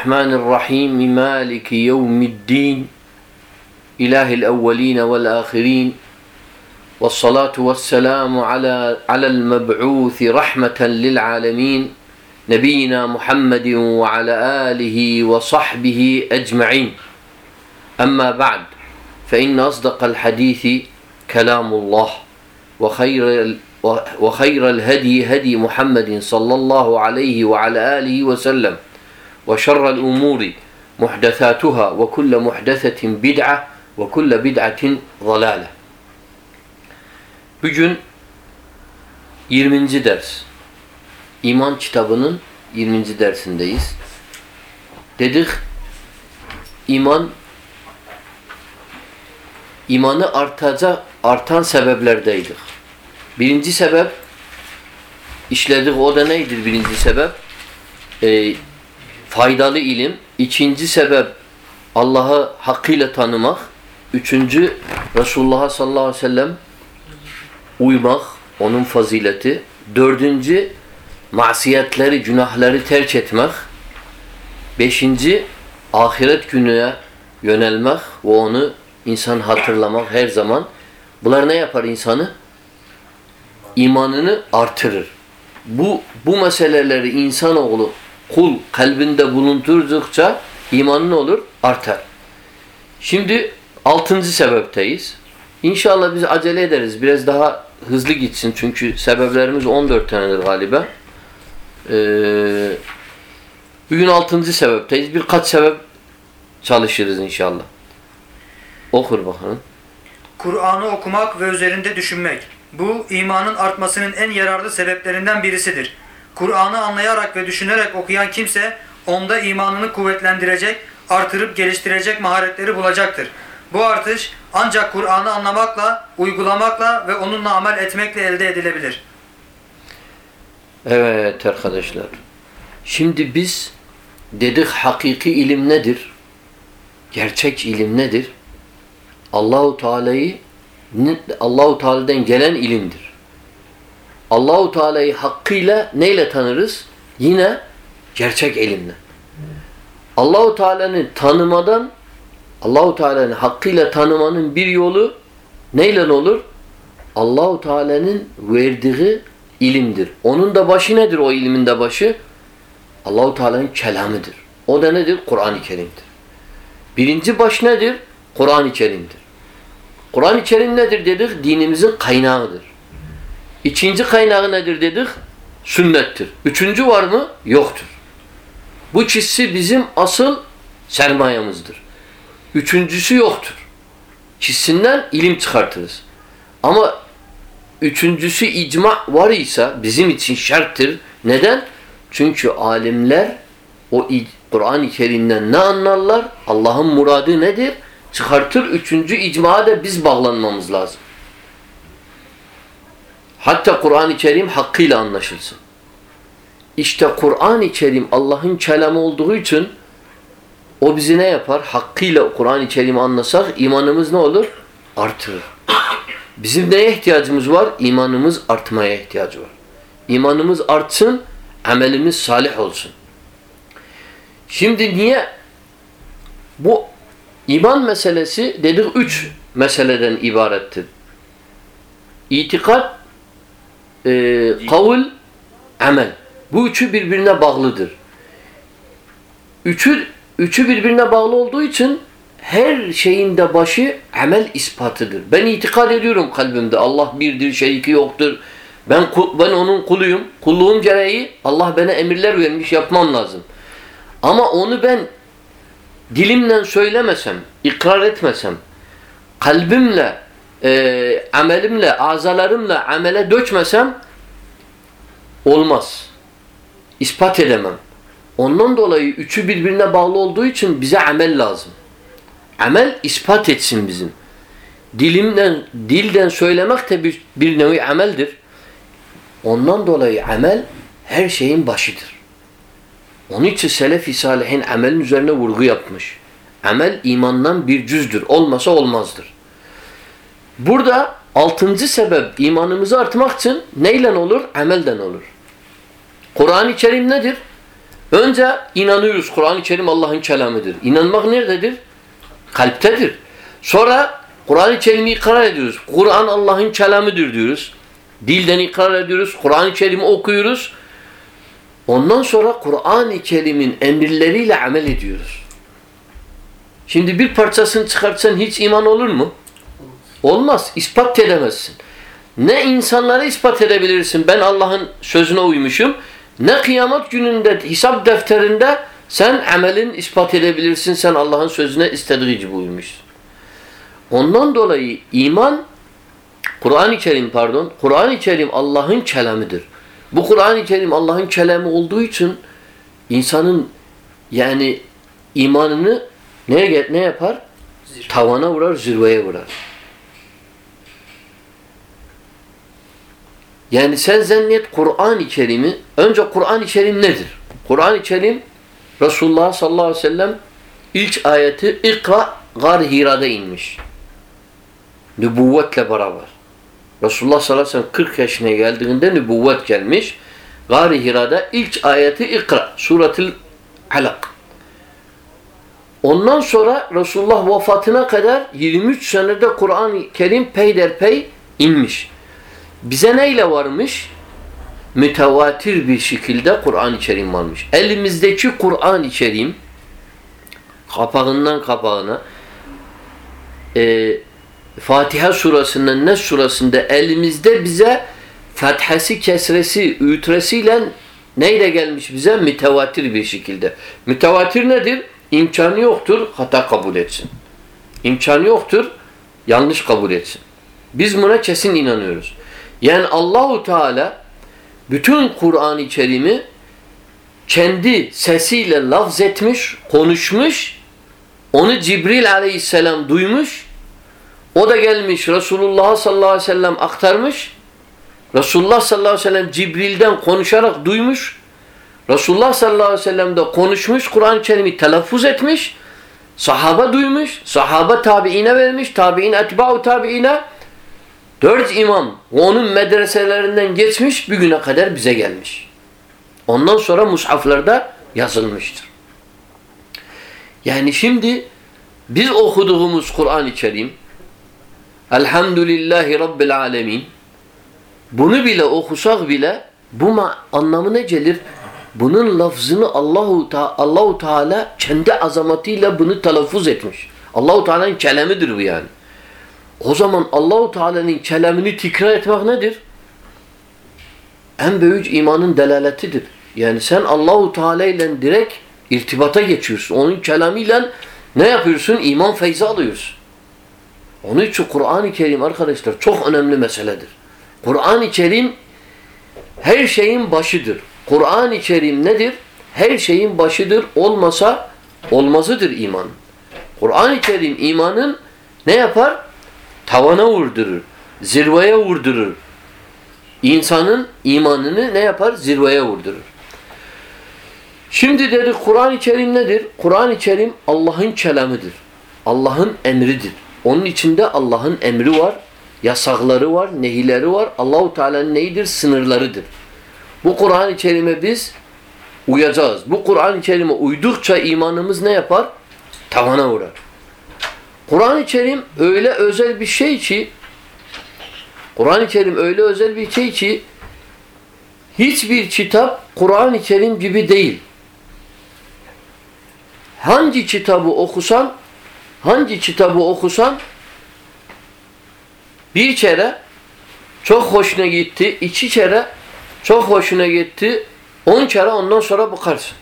الرحمن الرحيم مالك يوم الدين إله الأولين والآخرين والصلاة والسلام على على المبعوث رحمة للعالمين نبينا محمد وعلى آله وصحبه أجمعين. أما بعد فإن أصدق الحديث كلام الله وخير وخير الهدي هدي محمد صلى الله عليه وعلى آله وسلم. وشر الأمور محدثاتها وكل محدثة بدعة وكل بدعة ضلالة Bugün 20. ders. İman kitabının 20. dersindeyiz. Dedik iman imanı artacak artan sebeplerdeydik. Birinci sebep işledik o da neydir birinci sebep? Ee, faydalı ilim. İkinci sebep Allah'ı hakkıyla tanımak. Üçüncü Resulullah sallallahu aleyhi ve sellem uymak, onun fazileti. Dördüncü masiyetleri, günahları terk etmek. Beşinci ahiret gününe yönelmek ve onu insan hatırlamak her zaman. Bunlar ne yapar insanı? İmanını artırır. Bu bu meseleleri insanoğlu kul kalbinde bulundurdukça imanı ne olur? Artar. Şimdi altıncı sebepteyiz. İnşallah biz acele ederiz. Biraz daha hızlı gitsin. Çünkü sebeplerimiz 14 tanedir galiba. Ee, bugün altıncı sebepteyiz. Birkaç sebep çalışırız inşallah. Okur bakalım. Kur'an'ı okumak ve üzerinde düşünmek. Bu imanın artmasının en yararlı sebeplerinden birisidir. Kur'an'ı anlayarak ve düşünerek okuyan kimse onda imanını kuvvetlendirecek, artırıp geliştirecek maharetleri bulacaktır. Bu artış ancak Kur'an'ı anlamakla, uygulamakla ve onunla amel etmekle elde edilebilir. Evet arkadaşlar. Şimdi biz dedik hakiki ilim nedir? Gerçek ilim nedir? Allahu Teala'yı Allahu Teala'dan gelen ilimdir. Allahu Teala'yı hakkıyla neyle tanırız? Yine gerçek ilimle. Allahu Teala'nı tanımadan Allahu Teala'nı hakkıyla tanımanın bir yolu neyle olur? Allahu Teala'nın verdiği ilimdir. Onun da başı nedir o ilmin de başı? Allahu Teala'nın kelamıdır. O da nedir? Kur'an-ı Kerim'dir. Birinci baş nedir? Kur'an-ı Kerim'dir. Kur'an-ı Kerim nedir dedik? Dinimizin kaynağıdır. İkinci kaynağı nedir dedik? Sünnettir. Üçüncü var mı? Yoktur. Bu çizsi bizim asıl sermayemizdir. Üçüncüsü yoktur. Çizsinden ilim çıkartırız. Ama üçüncüsü icma var ise bizim için şarttır. Neden? Çünkü alimler o Kur'an-ı Kerim'den ne anlarlar? Allah'ın muradı nedir? Çıkartır. Üçüncü icmaya da biz bağlanmamız lazım. Hatta Kur'an-ı Kerim hakkıyla anlaşılsın. İşte Kur'an-ı Kerim Allah'ın kelamı olduğu için o bizi ne yapar? Hakkıyla Kur'an-ı Kerim'i anlasak imanımız ne olur? Artırır. Bizim neye ihtiyacımız var? İmanımız artmaya ihtiyacı var. İmanımız artsın, amelimiz salih olsun. Şimdi niye? Bu iman meselesi dedik üç meseleden ibarettir. İtikat, e, kavul, amel. Bu üçü birbirine bağlıdır. Üçü, üçü birbirine bağlı olduğu için her şeyin de başı amel ispatıdır. Ben itikad ediyorum kalbimde. Allah birdir, şeriki yoktur. Ben ben onun kuluyum. Kulluğum gereği Allah bana emirler vermiş, yapmam lazım. Ama onu ben dilimle söylemesem, ikrar etmesem, kalbimle, e, amelimle, azalarımla amele dökmesem olmaz. İspat edemem. Ondan dolayı üçü birbirine bağlı olduğu için bize amel lazım. Amel ispat etsin bizim. Dilimden, dilden söylemek de bir, bir nevi ameldir. Ondan dolayı amel her şeyin başıdır. Onun için Selefi Salihin amelin üzerine vurgu yapmış. Amel imandan bir cüzdür. Olmasa olmazdır. Burada altıncı sebep imanımızı artmak için neyle olur? Amelden olur. Kur'an-ı Kerim nedir? Önce inanıyoruz Kur'an-ı Kerim Allah'ın kelamıdır. İnanmak nerededir? Kalptedir. Sonra Kur'an-ı Kerim'i ikrar ediyoruz. Kur'an Allah'ın kelamıdır diyoruz. Dilden ikrar ediyoruz. Kur'an-ı Kerim'i okuyoruz. Ondan sonra Kur'an-ı Kerim'in emirleriyle amel ediyoruz. Şimdi bir parçasını çıkartsan hiç iman olur mu? Olmaz. İspat edemezsin. Ne insanlara ispat edebilirsin ben Allah'ın sözüne uymuşum. Ne kıyamet gününde hesap defterinde sen amelin ispat edebilirsin. Sen Allah'ın sözüne istediği gibi uymuşsun. Ondan dolayı iman Kur'an-ı Kerim pardon Kur'an-ı Kerim Allah'ın kelamıdır. Bu Kur'an-ı Kerim Allah'ın kelamı olduğu için insanın yani imanını ne ne yapar? Tavana vurar, zirveye vurar. Yani sen zannet Kur'an-ı Kerim'i önce Kur'an-ı Kerim nedir? Kur'an-ı Kerim Resulullah sallallahu aleyhi ve sellem ilk ayeti İkra Gar Hira'da inmiş. Nübüvvetle beraber. Resulullah sallallahu aleyhi ve sellem 40 yaşına geldiğinde nübüvvet gelmiş. Gar Hira'da ilk ayeti İkra. Suretül Alak. Ondan sonra Resulullah vefatına kadar 23 senede Kur'an-ı Kerim peyderpey inmiş. Bize neyle varmış? Mütevatir bir şekilde Kur'an-ı Kerim varmış. Elimizdeki Kur'an-ı Kerim kapağından kapağına e, Fatiha surasından Nes surasında elimizde bize fethesi, kesresi, ütresiyle neyle gelmiş bize? Mütevatir bir şekilde. Mütevatir nedir? İmkanı yoktur hata kabul etsin. İmkanı yoktur yanlış kabul etsin. Biz buna kesin inanıyoruz. Yani Allahu Teala bütün Kur'an-ı Kerim'i kendi sesiyle lafz etmiş, konuşmuş. Onu Cibril aleyhisselam duymuş. O da gelmiş Resulullah sallallahu aleyhi ve sellem aktarmış. Resulullah sallallahu aleyhi ve sellem Cibril'den konuşarak duymuş. Resulullah sallallahu aleyhi ve sellem de konuşmuş. Kur'an-ı Kerim'i telaffuz etmiş. Sahaba duymuş. Sahaba tabiine vermiş. Tabi'in etba'u tabiine. Dört imam onun medreselerinden geçmiş bir güne kadar bize gelmiş. Ondan sonra mushaflarda yazılmıştır. Yani şimdi biz okuduğumuz Kur'an-ı Kerim Elhamdülillahi Rabbil Alemin bunu bile okusak bile bu anlamı ne gelir? Bunun lafzını Allahu Teala, Allahu Teala kendi azamatıyla bunu telaffuz etmiş. Allahu Teala'nın kelamidir bu yani. O zaman Allahu Teala'nın kelamını tekrar etmek nedir? En büyük imanın delaletidir. Yani sen Allahu Teala ile direkt irtibata geçiyorsun. Onun kelamıyla ne yapıyorsun? İman feyzi alıyorsun. Onun için Kur'an-ı Kerim arkadaşlar çok önemli meseledir. Kur'an-ı Kerim her şeyin başıdır. Kur'an-ı Kerim nedir? Her şeyin başıdır. Olmasa olmazıdır iman. Kur'an-ı Kerim imanın ne yapar? Tavana vurdurur. Zirveye vurdurur. İnsanın imanını ne yapar? Zirveye vurdurur. Şimdi dedik Kur'an-ı Kerim nedir? Kur'an-ı Kerim Allah'ın kelamıdır. Allah'ın emridir. Onun içinde Allah'ın emri var, yasakları var, nehileri var. Allahu Teala'nın neyidir? Sınırlarıdır. Bu Kur'an-ı Kerim'e biz uyacağız. Bu Kur'an-ı Kerim'e uydukça imanımız ne yapar? Tavana vurar. Kur'an-ı Kerim öyle özel bir şey ki Kur'an-ı Kerim öyle özel bir şey ki hiçbir kitap Kur'an-ı Kerim gibi değil. Hangi kitabı okusan hangi kitabı okusan bir kere çok hoşuna gitti, iki kere çok hoşuna gitti, on kere ondan sonra bakarsın.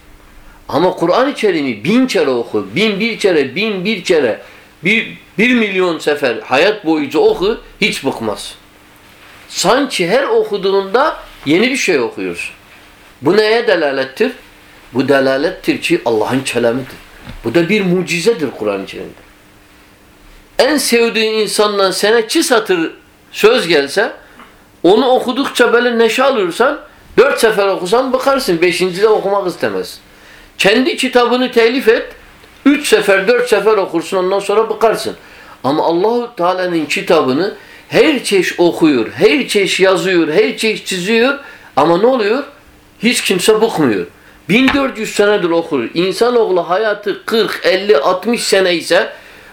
Ama Kur'an-ı Kerim'i bin kere oku, bin bir kere, bin bir kere, bir, bir milyon sefer hayat boyunca oku, hiç bıkmaz. Sanki her okuduğunda yeni bir şey okuyorsun. Bu neye delalettir? Bu delalettir ki Allah'ın kelamıdır. Bu da bir mucizedir Kur'an-ı Kerim'de. En sevdiğin insandan sana iki satır söz gelse onu okudukça böyle neşe alırsan dört sefer okusan bakarsın. Beşincide okumak istemez. Kendi kitabını telif et. Üç sefer, dört sefer okursun ondan sonra bakarsın. Ama Allahu Teala'nın kitabını her çeşit okuyor, her çeşit yazıyor, her çeşit çiziyor ama ne oluyor? Hiç kimse bıkmıyor. 1400 senedir okur. İnsanoğlu hayatı 40, 50, 60 sene ise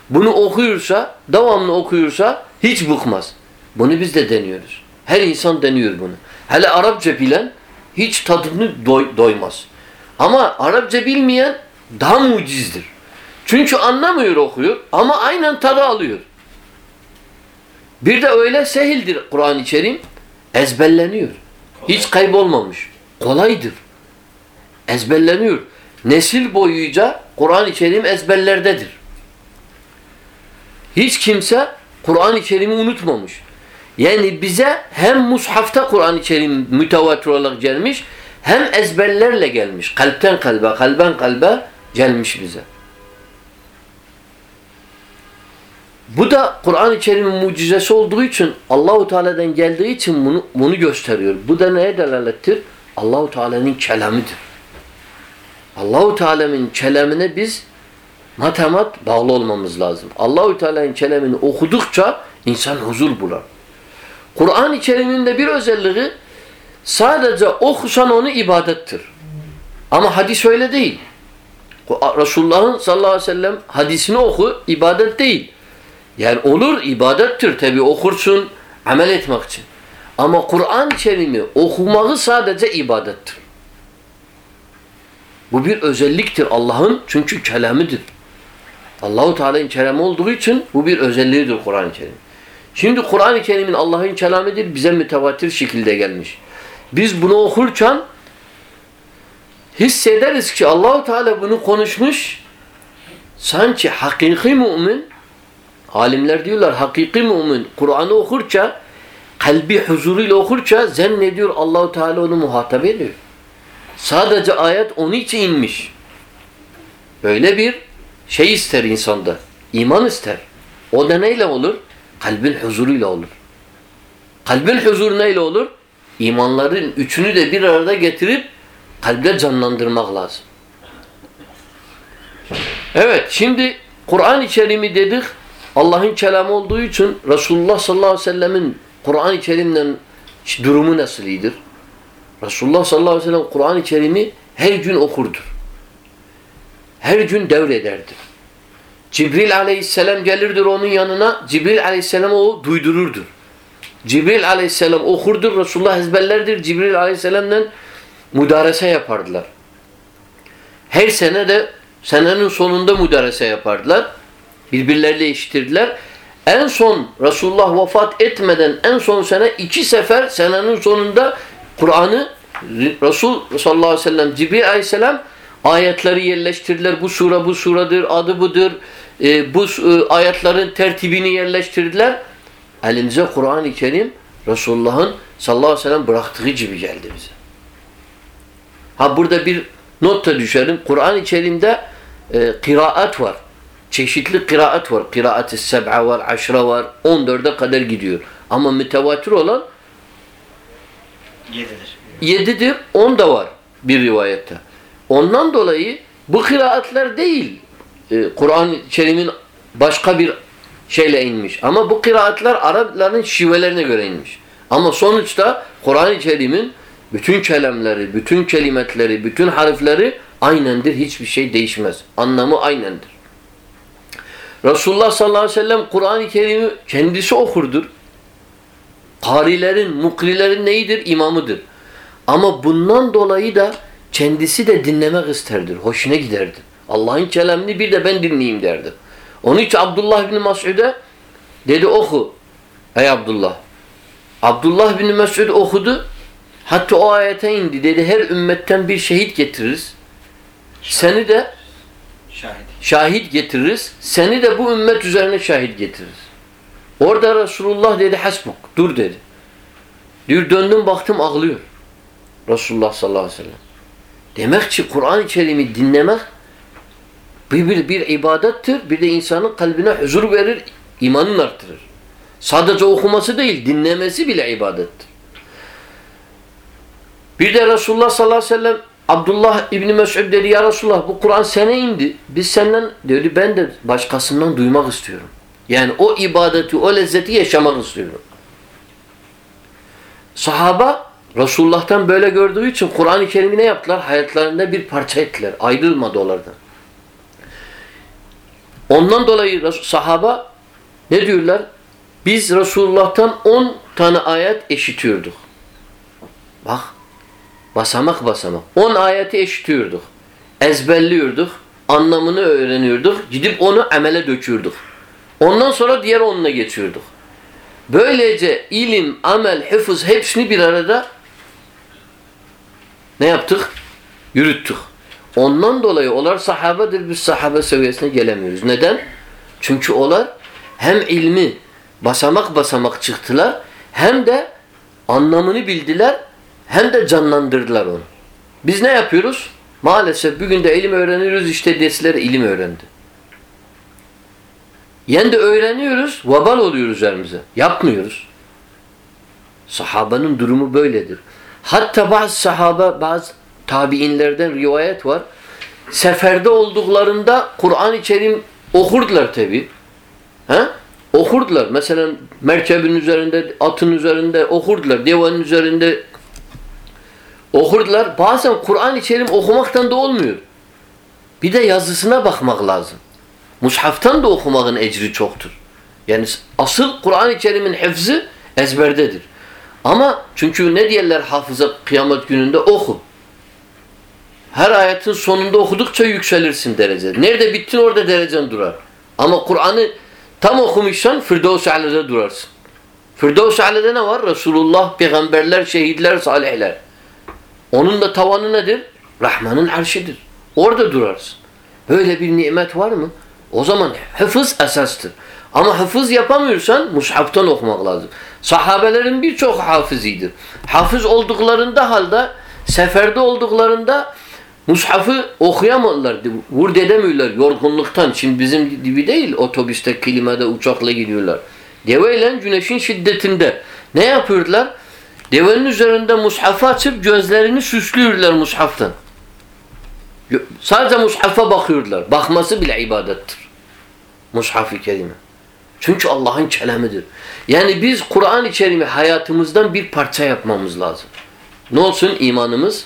bunu okuyorsa, devamlı okuyorsa hiç bıkmaz. Bunu biz de deniyoruz. Her insan deniyor bunu. Hele Arapça bilen hiç tadını doy doymaz. Ama Arapça bilmeyen daha mucizdir. Çünkü anlamıyor okuyor ama aynen tadı alıyor. Bir de öyle sehildir Kur'an-ı Kerim. Ezberleniyor. Hiç kaybolmamış. Kolaydır. Ezberleniyor. Nesil boyunca Kur'an-ı Kerim ezberlerdedir. Hiç kimse Kur'an-ı Kerim'i unutmamış. Yani bize hem mushafta Kur'an-ı Kerim mütevatir olarak gelmiş hem ezberlerle gelmiş. Kalpten kalbe, kalben kalbe gelmiş bize. Bu da Kur'an-ı Kerim'in mucizesi olduğu için Allahu Teala'dan geldiği için bunu bunu gösteriyor. Bu da neye delalettir? Allahu Teala'nın kelamıdır. Allahu Teala'nın kelamine biz matemat bağlı olmamız lazım. Allahu Teala'nın kelamını okudukça insan huzur bular. Kur'an-ı Kerim'in de bir özelliği sadece okusan onu ibadettir. Ama hadis öyle değil. Resulullah'ın sallallahu aleyhi ve sellem hadisini oku, ibadet değil. Yani olur, ibadettir tabi okursun, amel etmek için. Ama Kur'an-ı Kerim'i okuması sadece ibadettir. Bu bir özelliktir Allah'ın çünkü kelamıdır. Allahu Teala'nın kelamı olduğu için bu bir özelliğidir Kur'an-ı Kerim. Şimdi Kur'an-ı Kerim'in Allah'ın kelamıdır bize mütevatir şekilde gelmiş. Biz bunu okurken hissederiz ki Allahu Teala bunu konuşmuş. Sanki hakiki mümin alimler diyorlar hakiki mümin Kur'an'ı okurça kalbi huzuruyla okurça zannediyor Allahu Teala onu muhatap ediyor. Sadece ayet onun için inmiş. Böyle bir şey ister insanda. iman ister. O da neyle olur? Kalbin huzuruyla olur. Kalbin huzuru neyle olur? İmanların üçünü de bir arada getirip kalpte canlandırmak lazım. Evet şimdi Kur'an-ı Kerim'i dedik Allah'ın kelamı olduğu için Resulullah sallallahu aleyhi ve sellemin Kur'an-ı Kerim'den durumu nasıl iyidir? Resulullah sallallahu aleyhi ve sellem Kur'an-ı Kerim'i her gün okurdur. Her gün devrederdi. Cibril aleyhisselam gelirdir onun yanına. Cibril aleyhisselam o duydururdur. Cibril aleyhisselam okurdur. Resulullah ezberlerdir. Cibril aleyhisselamdan müdarese yapardılar. Her sene de senenin sonunda müdarese yapardılar. Birbirleriyle eşitirdiler. En son Resulullah vefat etmeden en son sene iki sefer senenin sonunda Kur'an'ı Resul sallallahu aleyhi ve sellem Cibril aleyhisselam ayetleri yerleştirdiler. Bu sure bu suradır, adı budur. E, bu e, ayetlerin tertibini yerleştirdiler. Elimize Kur'an-ı Kerim Resulullah'ın sallallahu aleyhi ve sellem bıraktığı gibi geldi bize. Ha burada bir not da düşerim. Kur'an-ı Kerim'de e, kıraat var. Çeşitli kıraat var. Kıraat-ı seb'a var, aşra var. 14'e kadar gidiyor. Ama mütevatir olan Yedidir. 7'dir, 10 da var bir rivayette. Ondan dolayı bu kıraatler değil. Ee, Kur'an-ı Kerim'in başka bir şeyle inmiş. Ama bu kıraatlar Arapların şivelerine göre inmiş. Ama sonuçta Kur'an-ı Kerim'in bütün kelamları, bütün kelimetleri, bütün harfleri aynendir. Hiçbir şey değişmez. Anlamı aynendir. Resulullah sallallahu aleyhi ve sellem Kur'an-ı Kerim'i kendisi okurdur. Karilerin, mukrilerin neyidir? İmamıdır. Ama bundan dolayı da kendisi de dinlemek isterdir. Hoşuna giderdi. Allah'ın kelamını bir de ben dinleyeyim derdi. Onun için Abdullah bin Mesud'e dedi oku. Ey Abdullah. Abdullah bin Mesud okudu. Hatta o ayete indi. Dedi her ümmetten bir şehit getiririz. Seni de Şahit. Şahit getiririz. Seni de bu ümmet üzerine şahit getiririz. Orada Resulullah dedi hasbuk. Dur dedi. Diyor döndüm baktım ağlıyor. Resulullah sallallahu aleyhi ve sellem. Demek ki Kur'an-ı Kerim'i dinlemek bir, bir, bir ibadettir. Bir de insanın kalbine huzur verir, imanını artırır. Sadece okuması değil, dinlemesi bile ibadettir. Bir de Resulullah sallallahu aleyhi ve sellem Abdullah İbni Mesud dedi ya Resulullah bu Kur'an sana indi. Biz senden dedi ben de başkasından duymak istiyorum. Yani o ibadeti, o lezzeti yaşamak istiyorum. Sahaba Resulullah'tan böyle gördüğü için Kur'an-ı Kerim'i ne yaptılar? Hayatlarında bir parça ettiler. Ayrılmadı onlardan. Ondan dolayı sahaba ne diyorlar? Biz Resulullah'tan 10 tane ayet eşitiyorduk. Bak. Basamak basamak. 10 ayeti eşitiyorduk. Ezberliyorduk. Anlamını öğreniyorduk. Gidip onu amele döküyorduk. Ondan sonra diğer onuna geçiyorduk. Böylece ilim, amel, hıfız hepsini bir arada ne yaptık? Yürüttük. Ondan dolayı onlar sahabedir. Biz sahabe seviyesine gelemiyoruz. Neden? Çünkü onlar hem ilmi basamak basamak çıktılar hem de anlamını bildiler hem de canlandırdılar onu. Biz ne yapıyoruz? Maalesef bugün de ilim öğreniyoruz işte dersler ilim öğrendi. Yani de öğreniyoruz, vabal oluyoruz üzerimize. Yapmıyoruz. Sahabanın durumu böyledir. Hatta bazı sahaba, bazı tabiinlerden rivayet var. Seferde olduklarında Kur'an-ı Kerim okurdular tabi. Ha? Okurdular. Mesela merkebin üzerinde, atın üzerinde okurdular. Devanın üzerinde okurdular. Bazen Kur'an-ı Kerim okumaktan da olmuyor. Bir de yazısına bakmak lazım. Mushaftan da okumanın ecri çoktur. Yani asıl Kur'an-ı Kerim'in hıfzı ezberdedir. Ama çünkü ne diyorlar hafıza kıyamet gününde oku. Her ayetin sonunda okudukça yükselirsin derece. Nerede bittin orada derecen durar. Ama Kur'an'ı tam okumuşsan Firdevs-i Ala'da durarsın. Firdevs-i Ala'da ne var? Resulullah, peygamberler, şehitler, salihler. Onun da tavanı nedir? Rahman'ın arşidir. Orada durarsın. Böyle bir nimet var mı? O zaman hıfız esastır. Ama hıfız yapamıyorsan mushaftan okumak lazım. Sahabelerin birçok hafızıydır. Hafız olduklarında halde seferde olduklarında mushafı okuyamadılar. Vurd edemiyorlar yorgunluktan. Şimdi bizim gibi değil otobüste, klimada, uçakla gidiyorlar. Deveyle güneşin şiddetinde. Ne yapıyorlar? Devenin üzerinde mushafı açıp gözlerini süslüyorlar mushaftan. Sadece mushafa bakıyorlar. Bakması bile ibadettir. Mushaf-ı Kerime. Çünkü Allah'ın kelamidir. Yani biz Kur'an-ı Kerim'i hayatımızdan bir parça yapmamız lazım. Ne olsun imanımız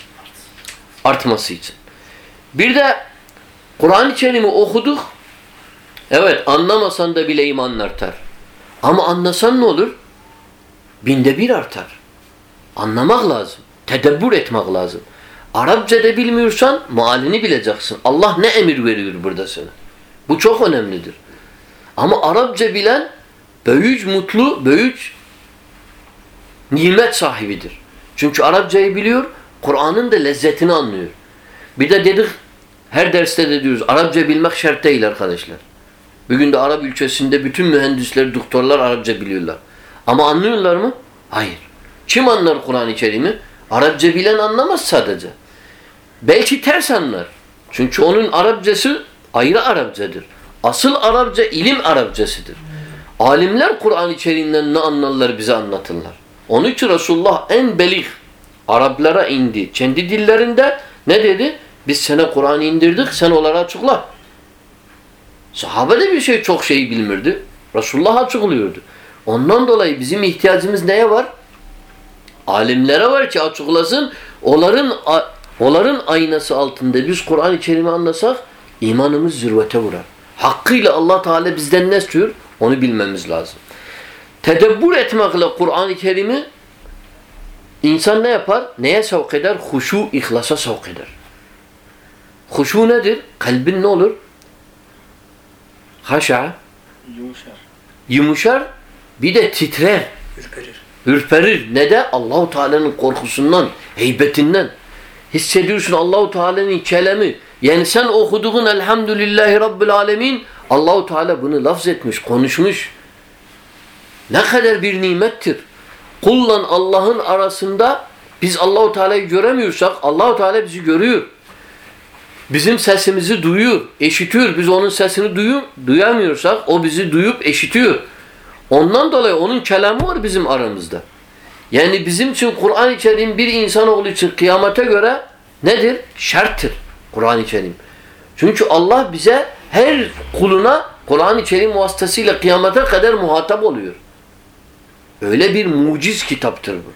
artması için. Bir de Kur'an-ı Kerim'i okuduk. Evet anlamasan da bile imanın artar. Ama anlasan ne olur? Binde bir artar. Anlamak lazım. Tedebbür etmek lazım. Arapça da bilmiyorsan mealini bileceksin. Allah ne emir veriyor burada sana. Bu çok önemlidir. Ama Arapça bilen böyük mutlu, böyük nimet sahibidir. Çünkü Arapçayı biliyor, Kur'an'ın da lezzetini anlıyor. Bir de dedik, her derste de diyoruz, Arapça bilmek şart değil arkadaşlar. Bugün de Arap ülkesinde bütün mühendisler, doktorlar Arapça biliyorlar. Ama anlıyorlar mı? Hayır. Kim anlar Kur'an-ı Kerim'i? Arapça bilen anlamaz sadece. Belki ters anlar. Çünkü onun Arapçası ayrı Arapçadır. Asıl Arapça ilim Arapçasıdır. Alimler Kur'an-ı Kerim'den ne anlarlar bize anlatırlar. Onun için Resulullah en belih Araplara indi. Kendi dillerinde ne dedi? Biz sana Kur'an'ı indirdik, sen onlara açıkla. Sahabe de bir şey çok şey bilmirdi. Resulullah açıklıyordu. Ondan dolayı bizim ihtiyacımız neye var? Alimlere var ki açıklasın. Onların onların aynası altında biz Kur'an-ı Kerim'i anlasak imanımız zirvete vurar. Hakkıyla Allah Teala bizden ne istiyor? Onu bilmemiz lazım. Tedebbür etmekle Kur'an-ı Kerim'i insan ne yapar? Neye sevk eder? Huşu, ihlasa sevk eder. Huşu nedir? Kalbin ne olur? Haşa. Yumuşar. Yumuşar. Bir de titrer. Ürperir. Ürperir. Ne de? Allahu Teala'nın korkusundan, heybetinden. Hissediyorsun Allahu Teala'nın kelami. Yani sen okuduğun Elhamdülillahi Rabbil Alemin Allahu Teala bunu lafz etmiş, konuşmuş. Ne kadar bir nimettir. Kullan Allah'ın arasında biz Allahu Teala'yı göremiyorsak Allahu Teala bizi görüyor. Bizim sesimizi duyuyor, eşitiyor. Biz onun sesini duyuyor, duyamıyorsak o bizi duyup eşitiyor. Ondan dolayı onun kelamı var bizim aramızda. Yani bizim için Kur'an-ı Kerim bir insanoğlu için kıyamete göre nedir? Şarttır Kur'an-ı Kerim. Çünkü Allah bize her kuluna Kur'an-ı Kerim vasıtasıyla kıyamete kadar muhatap oluyor. Öyle bir muciz kitaptır bu.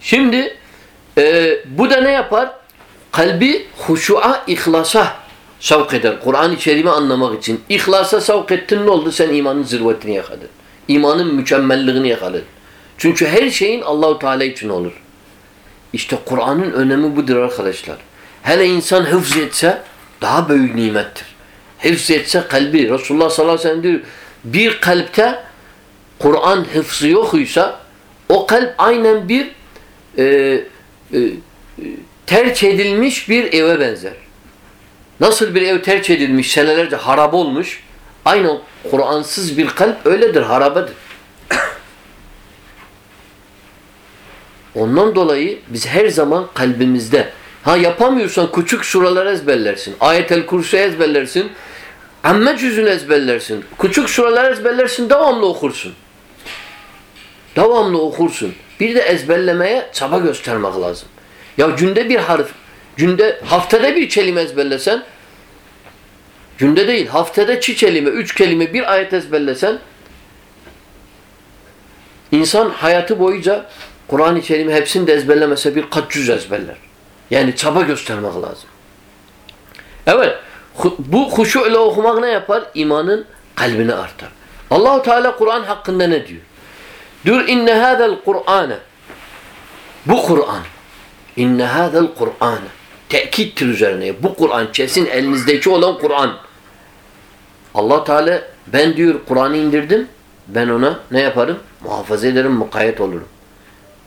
Şimdi e, bu da ne yapar? Kalbi huşu'a, ihlasa sevk eder. Kur'an-ı Kerim'i anlamak için. İhlasa sevk ettin ne oldu? Sen imanın zirvetini yakaladın. İmanın mükemmelliğini yakaladın. Çünkü her şeyin Allahu Teala için olur. İşte Kur'an'ın önemi budur arkadaşlar. Hele insan hıfz etse daha büyük nimettir. Hıfz etse kalbi. Resulullah sallallahu aleyhi ve sellem diyor bir kalpte Kur'an hıfzı yokuysa o kalp aynen bir e, e, terk edilmiş bir eve benzer. Nasıl bir ev terk edilmiş, senelerce harap olmuş, aynı Kur'ansız bir kalp öyledir, harabedir. Ondan dolayı biz her zaman kalbimizde ha yapamıyorsan küçük suraları ezberlersin. Ayetel Kursu ezberlersin. Amme cüzünü ezberlersin. Küçük suraları ezberlersin, devamlı okursun. Devamlı okursun. Bir de ezberlemeye çaba göstermek lazım. Ya günde bir harf, günde haftada bir kelime ezberlesen, günde değil, haftada iki kelime, üç kelime, bir ayet ezberlesen, insan hayatı boyunca Kur'an-ı Kerim'i hepsini de ezberlemese bir kaç yüz ezberler. Yani çaba göstermek lazım. Evet, bu huşu ile okumak ne yapar? İmanın kalbini artar. Allahu Teala Kur'an hakkında ne diyor? Diyor inne hadal Kur'ane bu Kur'an inne hadal Kur'ane tekittir üzerine. Bu Kur'an kesin elinizdeki olan Kur'an. Allah Teala ben diyor Kur'an'ı indirdim. Ben ona ne yaparım? Muhafaza ederim, mukayyet olurum.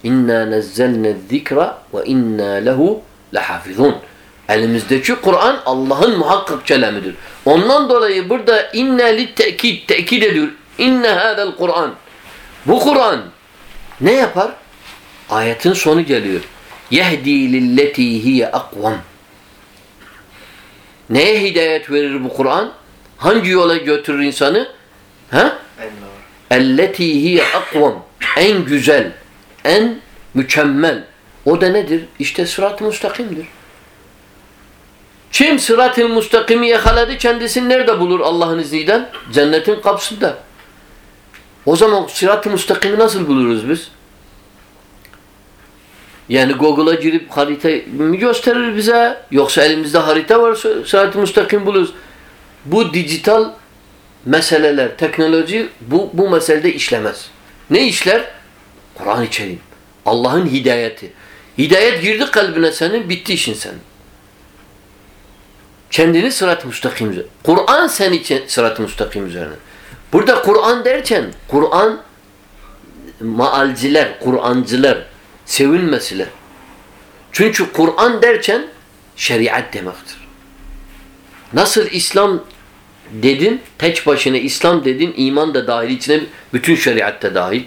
İnna nezzelne zikra ve inna lehu lehafizun. Elimizdeki Kur'an Allah'ın muhakkak kelamidir. Ondan dolayı burada inna lit tekid tekid ediyor. İnne hadal Kur'an. Bu Kur'an ne yapar? Ayetin sonu geliyor. Yehdi lilleti hiye akvam. Neye hidayet verir bu Kur'an? Hangi yola götürür insanı? Ha? Elleti hiye akvam. En güzel, en mükemmel. O da nedir? İşte sırat-ı müstakimdir. Kim sırat-ı müstakimi yakaladı kendisini nerede bulur Allah'ın izniyle? Cennetin kapısında. O zaman sırat-ı müstakimi nasıl buluruz biz? Yani Google'a girip harita mı gösterir bize? Yoksa elimizde harita var sırat-ı müstakim buluruz. Bu dijital meseleler, teknoloji bu, bu meselede işlemez. Ne işler? Kur'an-ı Kerim. Allah'ın hidayeti. Hidayet girdi kalbine senin, bitti işin senin. Kendini sırat-ı müstakim üzerine. Kur'an sen için sırat-ı müstakim üzerine. Burada Kur'an derken, Kur'an maalciler, Kur'ancılar sevinmesiler. Çünkü Kur'an derken şeriat demektir. Nasıl İslam dedin, tek başına İslam dedin, iman da dahil içine, bütün şeriat da dahil.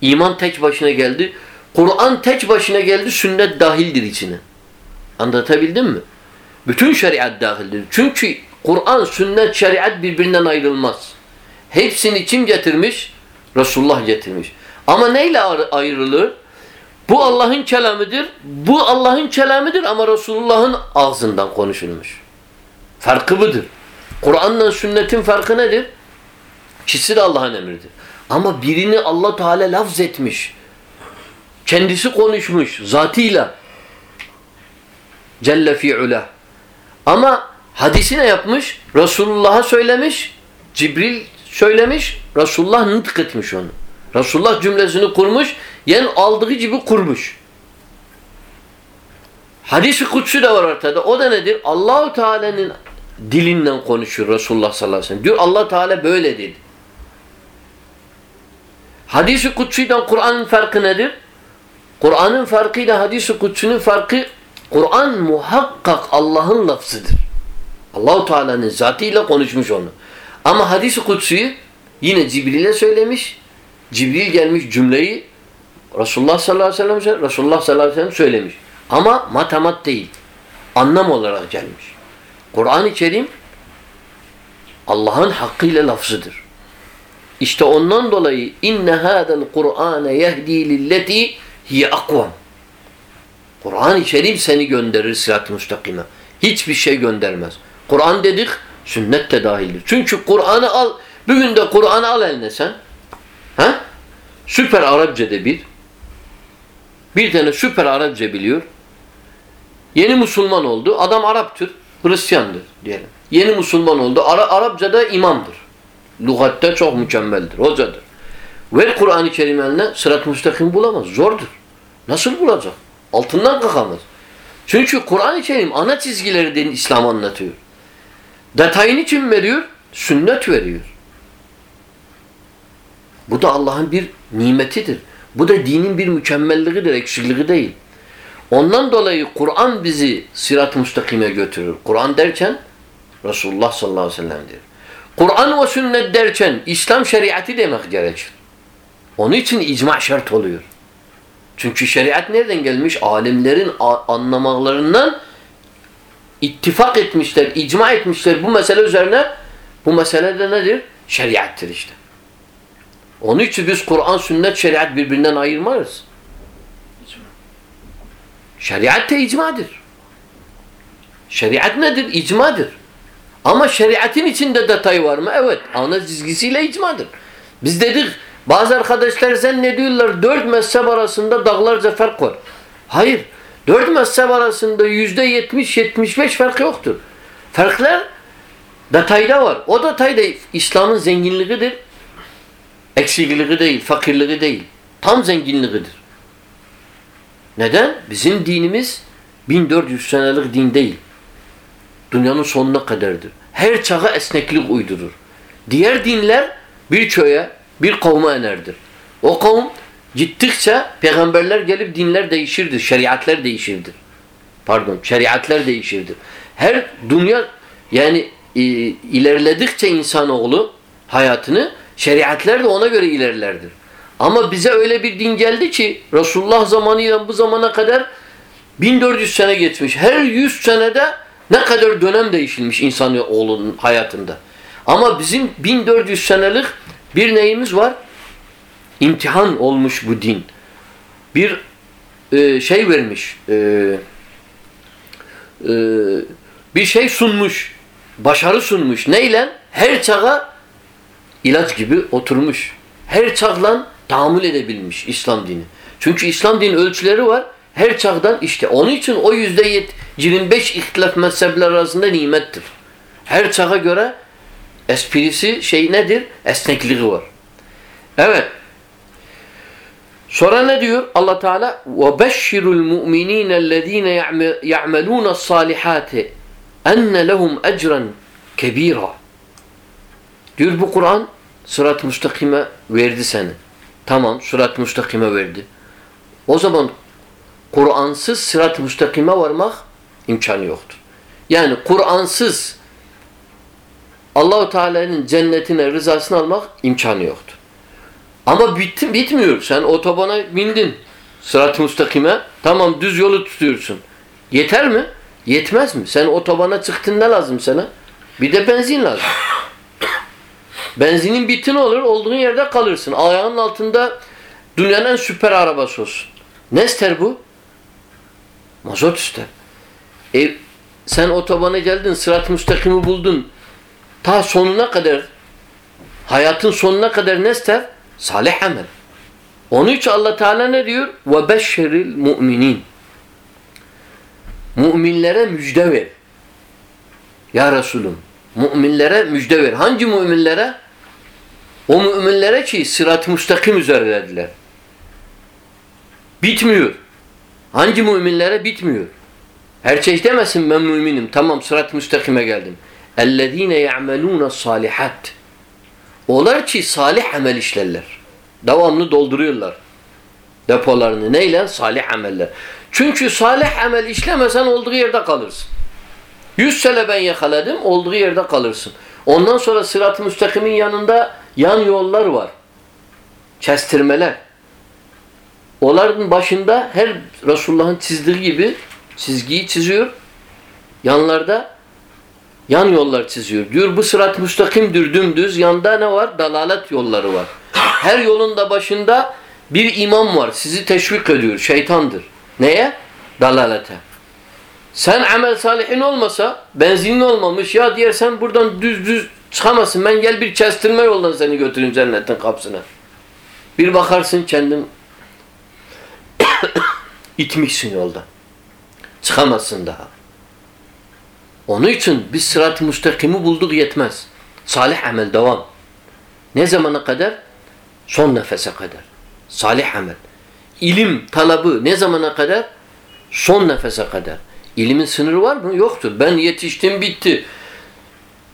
İman tek başına geldi. Kur'an tek başına geldi, sünnet dahildir içine. Anlatabildim mi? Bütün şeriat dahildir. Çünkü Kur'an, sünnet, şeriat birbirinden ayrılmaz. Hepsini kim getirmiş? Resulullah getirmiş. Ama neyle ayrılır? Bu Allah'ın kelamıdır. Bu Allah'ın kelamıdır ama Resulullah'ın ağzından konuşulmuş. Farkı budur. Kur'an'la sünnetin farkı nedir? İkisi de Allah'ın emridir. Ama birini Allah Teala lafz etmiş. Kendisi konuşmuş zatıyla. Celle fi'ula. Ama hadisi ne yapmış? Resulullah'a söylemiş. Cibril söylemiş. Resulullah nıtık etmiş onu. Resulullah cümlesini kurmuş. Yani aldığı gibi kurmuş. Hadis-i kutsu da var ortada. O da nedir? Allahu Teala'nın dilinden konuşuyor Resulullah sallallahu aleyhi ve sellem. Diyor Allah Teala böyle dedi. Hadis-i kutsuyla Kur'an'ın farkı nedir? Kur'an'ın farkıyla hadis-i kutsunun farkı Kur'an muhakkak Allah'ın lafzıdır. Allahu Teala'nın zatıyla konuşmuş onu. Ama hadis-i kutsuyu yine Cibril'e söylemiş. Cibril gelmiş cümleyi Resulullah sallallahu aleyhi ve sellem Resulullah sallallahu aleyhi ve sellem söylemiş. Ama matemat değil. Anlam olarak gelmiş. Kur'an-ı Kerim Allah'ın hakkıyla lafzıdır. İşte ondan dolayı inne hadal Kur'ane yehdi lilleti hiye akvam. Kur'an-ı Kerim seni gönderir sırat-ı müstakime. Hiçbir şey göndermez. Kur'an dedik, sünnet de dahildir. Çünkü Kur'an'ı al, bugün de Kur'an'ı al eline sen. Ha? Süper Arapçada bir. Bir tane süper Arapça biliyor. Yeni Müslüman oldu. Adam Arap'tır. Hristiyandır diyelim. Yeni Müslüman oldu. Ara, Arapçada imamdır. Lugatte çok mükemmeldir. Hocadır. Ver Kur'an-ı Kerim eline sırat müstakim bulamaz. Zordur. Nasıl bulacak? Altından kalkamaz. Çünkü Kur'an-ı Kerim ana çizgileri İslam anlatıyor. Detayını kim veriyor? Sünnet veriyor. Bu da Allah'ın bir nimetidir. Bu da dinin bir mükemmelliğidir, eksikliği değil. Ondan dolayı Kur'an bizi sirat-ı müstakime götürür. Kur'an derken Resulullah sallallahu aleyhi ve sellem'dir. Kur'an ve sünnet derken İslam şeriatı demek gerekir. Onun için icma şart oluyor. Çünkü şeriat nereden gelmiş? Alimlerin anlamalarından ittifak etmişler, icma etmişler bu mesele üzerine. Bu mesele de nedir? Şeriattır işte. Onun için biz Kur'an, sünnet, şeriat birbirinden ayırmayız. Şeriat da icmadır. Şeriat nedir? İcmadır. Ama şeriatın içinde detay var mı? Evet. Ana çizgisiyle icmadır. Biz dedik bazı arkadaşlar sen ne diyorlar? Dört mezhep arasında dağlarca fark var. Hayır. Dört mezhep arasında yüzde yetmiş, yetmiş beş fark yoktur. Farklar detayda var. O detay da İslam'ın zenginliğidir. Eksikliği değil, fakirliği değil. Tam zenginliğidir. Neden? Bizim dinimiz 1400 senelik din değil. Dünyanın sonuna kadardır. Her çağa esneklik uydurur. Diğer dinler bir köye, bir kavme enerdir. O kavim gittikçe peygamberler gelip dinler değişirdir, şeriatler değişirdir. Pardon, şeriatler değişirdir. Her dünya yani e, ilerledikçe insanoğlu hayatını şeriatler de ona göre ilerlerdir. Ama bize öyle bir din geldi ki Resulullah zamanıyla bu zamana kadar 1400 sene geçmiş. Her 100 senede ne kadar dönem değişilmiş insanoğlunun hayatında. Ama bizim 1400 senelik bir neyimiz var? İmtihan olmuş bu din. Bir e, şey vermiş. E, e, bir şey sunmuş. Başarı sunmuş. Neyle? Her çağa ilaç gibi oturmuş. Her çağla tahammül edebilmiş İslam dini. Çünkü İslam dini ölçüleri var. Her çağdan işte. Onun için o yüzde 25 ihtilaf mezhepler arasında nimettir. Her çağa göre esprisi şey nedir? Esnekliği var. Evet. Sonra ne diyor Allah Teala? وَبَشِّرُ الْمُؤْمِنِينَ الَّذ۪ينَ يَعْمَلُونَ الصَّالِحَاتِ اَنَّ لَهُمْ اَجْرًا كَب۪يرًا Diyor bu Kur'an sırat-ı müstakime verdi seni. Tamam sırat-ı müstakime verdi. O zaman Kur'ansız sırat-ı müstakime varmak imkanı yoktur. Yani Kur'ansız Allahu Teala'nın cennetine rızasını almak imkanı yoktur. Ama bitti, bitmiyor. Sen otobana bindin. Sırat-ı müstakime. Tamam düz yolu tutuyorsun. Yeter mi? Yetmez mi? Sen otobana çıktın ne lazım sana? Bir de benzin lazım. Benzinin bitti ne olur? Olduğun yerde kalırsın. Ayağının altında dünyanın en süper arabası olsun. Ne ister bu? Mazot ister. E, sen otobana geldin, sırat-ı müstakimi buldun. Ta sonuna kadar, hayatın sonuna kadar ne ister? Salih amel. Onun için Allah Teala ne diyor? وَبَشِّرِ الْمُؤْمِنِينَ Müminlere müjde ver. Ya Resulüm, müminlere müjde ver. Hangi müminlere? O müminlere ki sırat-ı müstakim üzerlediler. Bitmiyor. Hangi müminlere bitmiyor? Her şey demesin ben müminim. Tamam sırat-ı müstakime geldim. اَلَّذ۪ينَ يَعْمَلُونَ الصَّالِحَاتِ Onlar ki salih amel işlerler. Devamlı dolduruyorlar. Depolarını. Neyle? Salih ameller. Çünkü salih amel işlemesen olduğu yerde kalırsın. Yüz sene ben yakaladım, olduğu yerde kalırsın. Ondan sonra sırat-ı müstakimin yanında yan yollar var. Kestirmeler. Onların başında her Resulullah'ın çizdiği gibi çizgiyi çiziyor. Yanlarda yan yollar çiziyor. Diyor bu sırat-ı müstakimdir dümdüz. Yanda ne var? Dalalet yolları var. Her yolun da başında bir imam var. Sizi teşvik ediyor. Şeytandır. Neye? Dalalete. Sen amel salihin olmasa, benzinin olmamış ya diğer sen buradan düz düz çıkamazsın. Ben gel bir kestirme yoldan seni götüreyim cennetin kapısına. Bir bakarsın kendin İtmişsin yolda. Çıkamazsın daha. Onun için biz sırat-ı müstakimi bulduk yetmez. Salih amel devam. Ne zamana kadar? Son nefese kadar. Salih amel. İlim talabı ne zamana kadar? Son nefese kadar. İlimin sınırı var mı? Yoktur. Ben yetiştim bitti.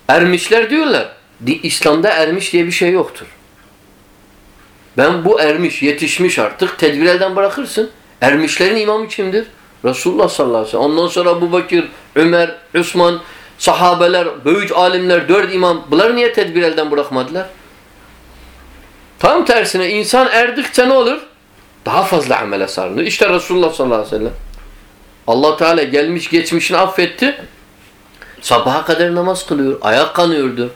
Ermişler diyorlar. İslam'da ermiş diye bir şey yoktur. Ben bu ermiş, yetişmiş artık tedbir elden bırakırsın. Ermişlerin imamı kimdir? Resulullah sallallahu aleyhi ve sellem. Ondan sonra Ebu Bakır, Ömer, Osman, sahabeler, büyük alimler, dört imam. Bunlar niye tedbir elden bırakmadılar? Tam tersine insan erdikçe ne olur? Daha fazla amele sarılır. İşte Resulullah sallallahu aleyhi ve sellem. allah Teala gelmiş geçmişini affetti. Sabaha kadar namaz kılıyor. Ayak kanıyordu.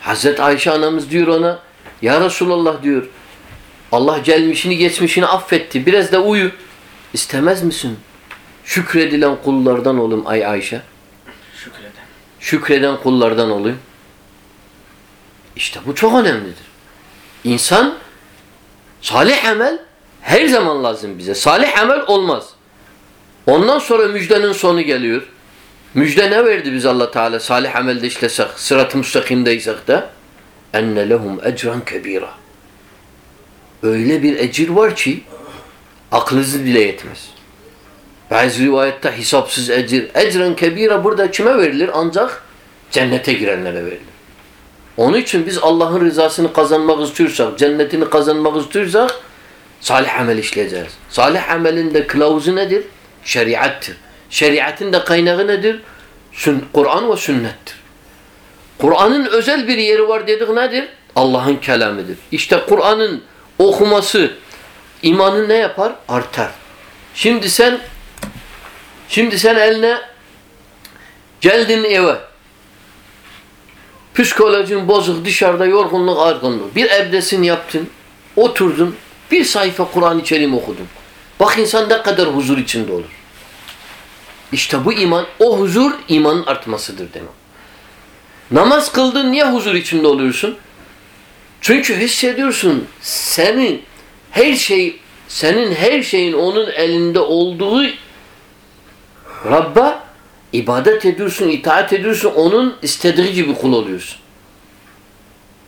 Hazreti Ayşe anamız diyor ona Ya Resulallah diyor Allah gelmişini geçmişini affetti. Biraz da uyu. İstemez misin? Şükredilen kullardan olayım ay Ayşe. Şükreden. Şükreden kullardan olayım. İşte bu çok önemlidir. İnsan salih amel her zaman lazım bize. Salih amel olmaz. Ondan sonra müjdenin sonu geliyor. Müjde ne verdi biz Allah Teala salih amelde işlesek, sırat-ı müstakimdeysek de enne lehum ecran kebira. Öyle bir ecir var ki aklınız bile yetmez. Bazı rivayette hesapsız ecir. Ecren kebira burada kime verilir? Ancak cennete girenlere verilir. Onun için biz Allah'ın rızasını kazanmak istiyorsak, cennetini kazanmak istiyorsak salih amel işleyeceğiz. Salih amelin de kılavuzu nedir? Şeriattır. Şeriatın da kaynağı nedir? Kur'an ve sünnettir. Kur'an'ın özel bir yeri var dedik nedir? Allah'ın kelamıdır. İşte Kur'an'ın okuması imanı ne yapar? Artar. Şimdi sen şimdi sen eline geldin eve psikolojin bozuk dışarıda yorgunluk argınlık bir evdesin yaptın oturdun bir sayfa Kur'an-ı Kerim okudun. Bak insan ne kadar huzur içinde olur. İşte bu iman, o huzur imanın artmasıdır demek. Namaz kıldın niye huzur içinde oluyorsun? Çünkü hissediyorsun senin her şey senin her şeyin onun elinde olduğu Rabb'a ibadet ediyorsun, itaat ediyorsun, onun istediği gibi kul oluyorsun.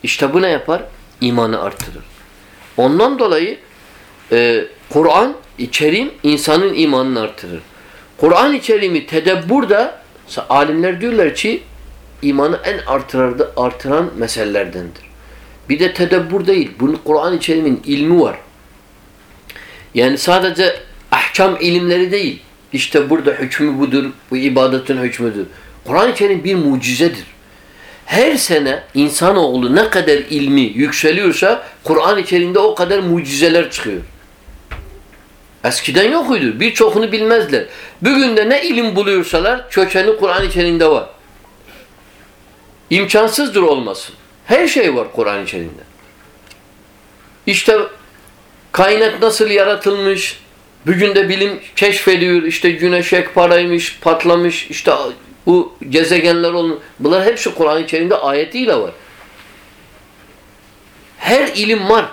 İşte bu ne yapar? İmanı artırır. Ondan dolayı e, Kur'an-ı Kerim insanın imanını artırır. Kur'an-ı Kerim'i tedebbür de alimler diyorlar ki imanı en artıran, artıran meselelerdendir. Bir de tedebbür değil. Bunun Kur'an-ı Kerim'in ilmi var. Yani sadece ahkam ilimleri değil. İşte burada hükmü budur, bu ibadetin hükmüdür. Kur'an-ı Kerim bir mucizedir. Her sene insanoğlu ne kadar ilmi yükseliyorsa Kur'an-ı Kerim'de o kadar mucizeler çıkıyor. Eskiden yokuydu. Birçokunu bilmezler. Bugün de ne ilim buluyorsalar kökeni Kur'an-ı Kerim'de var. İmkansızdır olmasın. Her şey var Kur'an-ı Kerim'de. İşte kainat nasıl yaratılmış, bugün de bilim keşfediyor. İşte güneş paraymış, patlamış, işte bu gezegenler olmuş. Bunlar hepsi Kur'an-ı Kerim'de ayetiyle var. Her ilim var.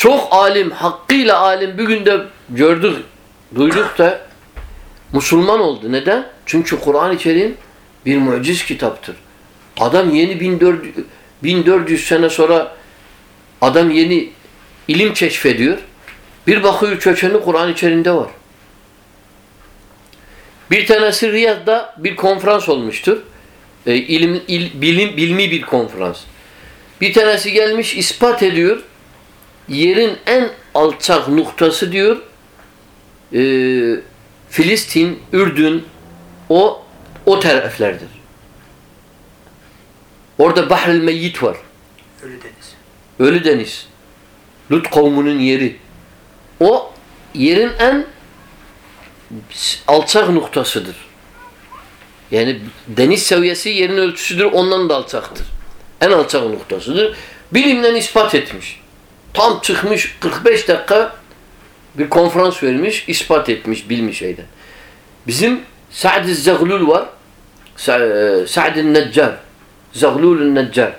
Çok alim, hakkıyla alim bugün de gördük, duyduk da Müslüman oldu. Neden? Çünkü Kur'an-ı Kerim bir muciz kitaptır. Adam yeni 1400, 1400 sene sonra adam yeni ilim keşfediyor. Bir bakıyor kökeni Kur'an-ı Kerim'de var. Bir tanesi Riyad'da bir konferans olmuştur. E, ilim, il, bilim, bilmi bir konferans. Bir tanesi gelmiş ispat ediyor. Yerin en alçak noktası diyor e, Filistin, Ürdün o o taraflardır. Orada Bahrül Meyyit var. Ölü deniz. Ölü deniz. Lut kavmunun yeri. O yerin en alçak noktasıdır. Yani deniz seviyesi yerin ölçüsüdür, ondan da alçaktır. En alçak noktasıdır. Bilimden ispat etmiş. Tam çıkmış 45 dakika bir konferans vermiş, ispat etmiş bilmiş şeyden. Bizim Sa'd-i Zaglul var. E, Sa'd-i Neccar. Zaglul-i Neccar.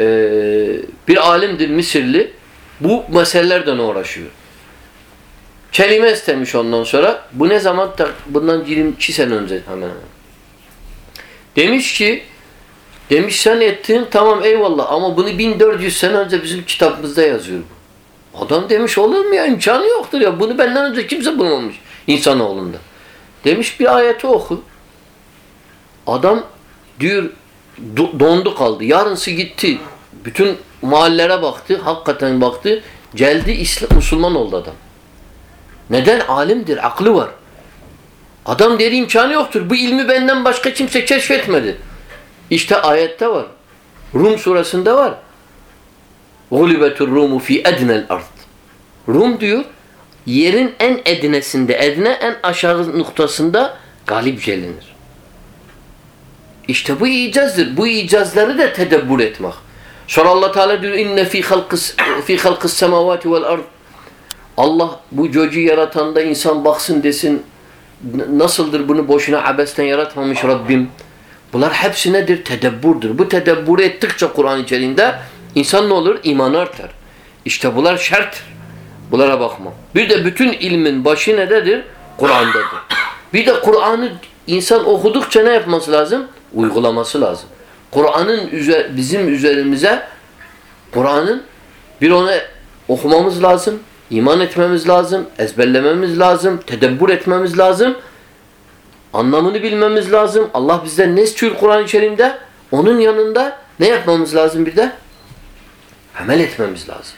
Ee, bir alimdir Mısırlı. Bu meselelerden uğraşıyor. kelime istemiş ondan sonra. Bu ne zaman? Bundan 22 sene önce hemen. Demiş ki demiş sen ettin tamam eyvallah ama bunu 1400 sene önce bizim kitabımızda yazıyor bu. Adam demiş olur mu ya imkanı yoktur ya. Bunu benden önce kimse bulmamış insanoğlunda. Demiş bir ayeti oku. Adam diyor do- dondu kaldı. Yarınsı gitti. Bütün mahallelere baktı. Hakikaten baktı. Geldi İslam, Müslüman oldu adam. Neden? Alimdir, aklı var. Adam dedi imkanı yoktur. Bu ilmi benden başka kimse keşfetmedi. İşte ayette var. Rum surasında var. Gulibetur Rumu fi ednel ard. Rum diyor yerin en ednesinde, edne en aşağı noktasında galip gelinir. İşte bu icazdır. Bu icazları da tedebbür etmek. Sonra Allah Teala diyor inne fi halqis fi halqis semavati vel ard. Allah bu çocuğu yaratanda insan baksın desin nasıldır bunu boşuna abesten yaratmamış Rabbim. Bunlar hepsi nedir? Tedebburdur. Bu tedebbür ettikçe Kur'an içerisinde insan ne olur? İmanı artar. İşte bunlar şarttır. Bunlara bakma. Bir de bütün ilmin başı nededir? Kur'an'dadır. Bir de Kur'an'ı insan okudukça ne yapması lazım? Uygulaması lazım. Kur'an'ın üzer, bizim üzerimize Kur'an'ın bir onu okumamız lazım, iman etmemiz lazım, ezberlememiz lazım, tedebbür etmemiz lazım. Anlamını bilmemiz lazım. Allah bizden ne istiyor Kur'an içerisinde? Onun yanında ne yapmamız lazım bir de? Amel etmemiz lazım.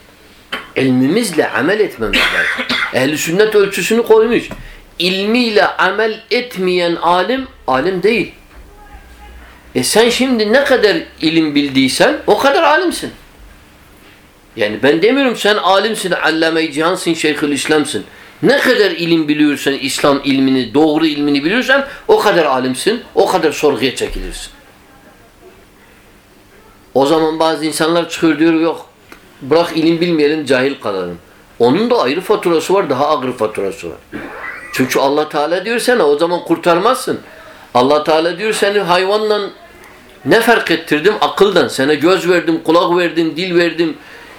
İlmimizle amel etmemiz lazım. Ehl-i sünnet ölçüsünü koymuş. İlmiyle amel etmeyen alim, alim değil. E sen şimdi ne kadar ilim bildiysen o kadar alimsin. Yani ben demiyorum sen alimsin, allame-i cihansın, şeyhül İslam'sın. Ne kadar ilim biliyorsan, İslam ilmini, doğru ilmini biliyorsan o kadar alimsin, o kadar sorguya çekilirsin. O zaman bazı insanlar çıkıyor diyor yok bırak ilim bilmeyelim cahil kalalım. Onun da ayrı faturası var, daha ağır faturası var. Çünkü Allah Teala diyor sana o zaman kurtarmazsın. Allah Teala diyor seni hayvanla ne fark ettirdim? Akıldan. Sana göz verdim, kulak verdim, dil verdim.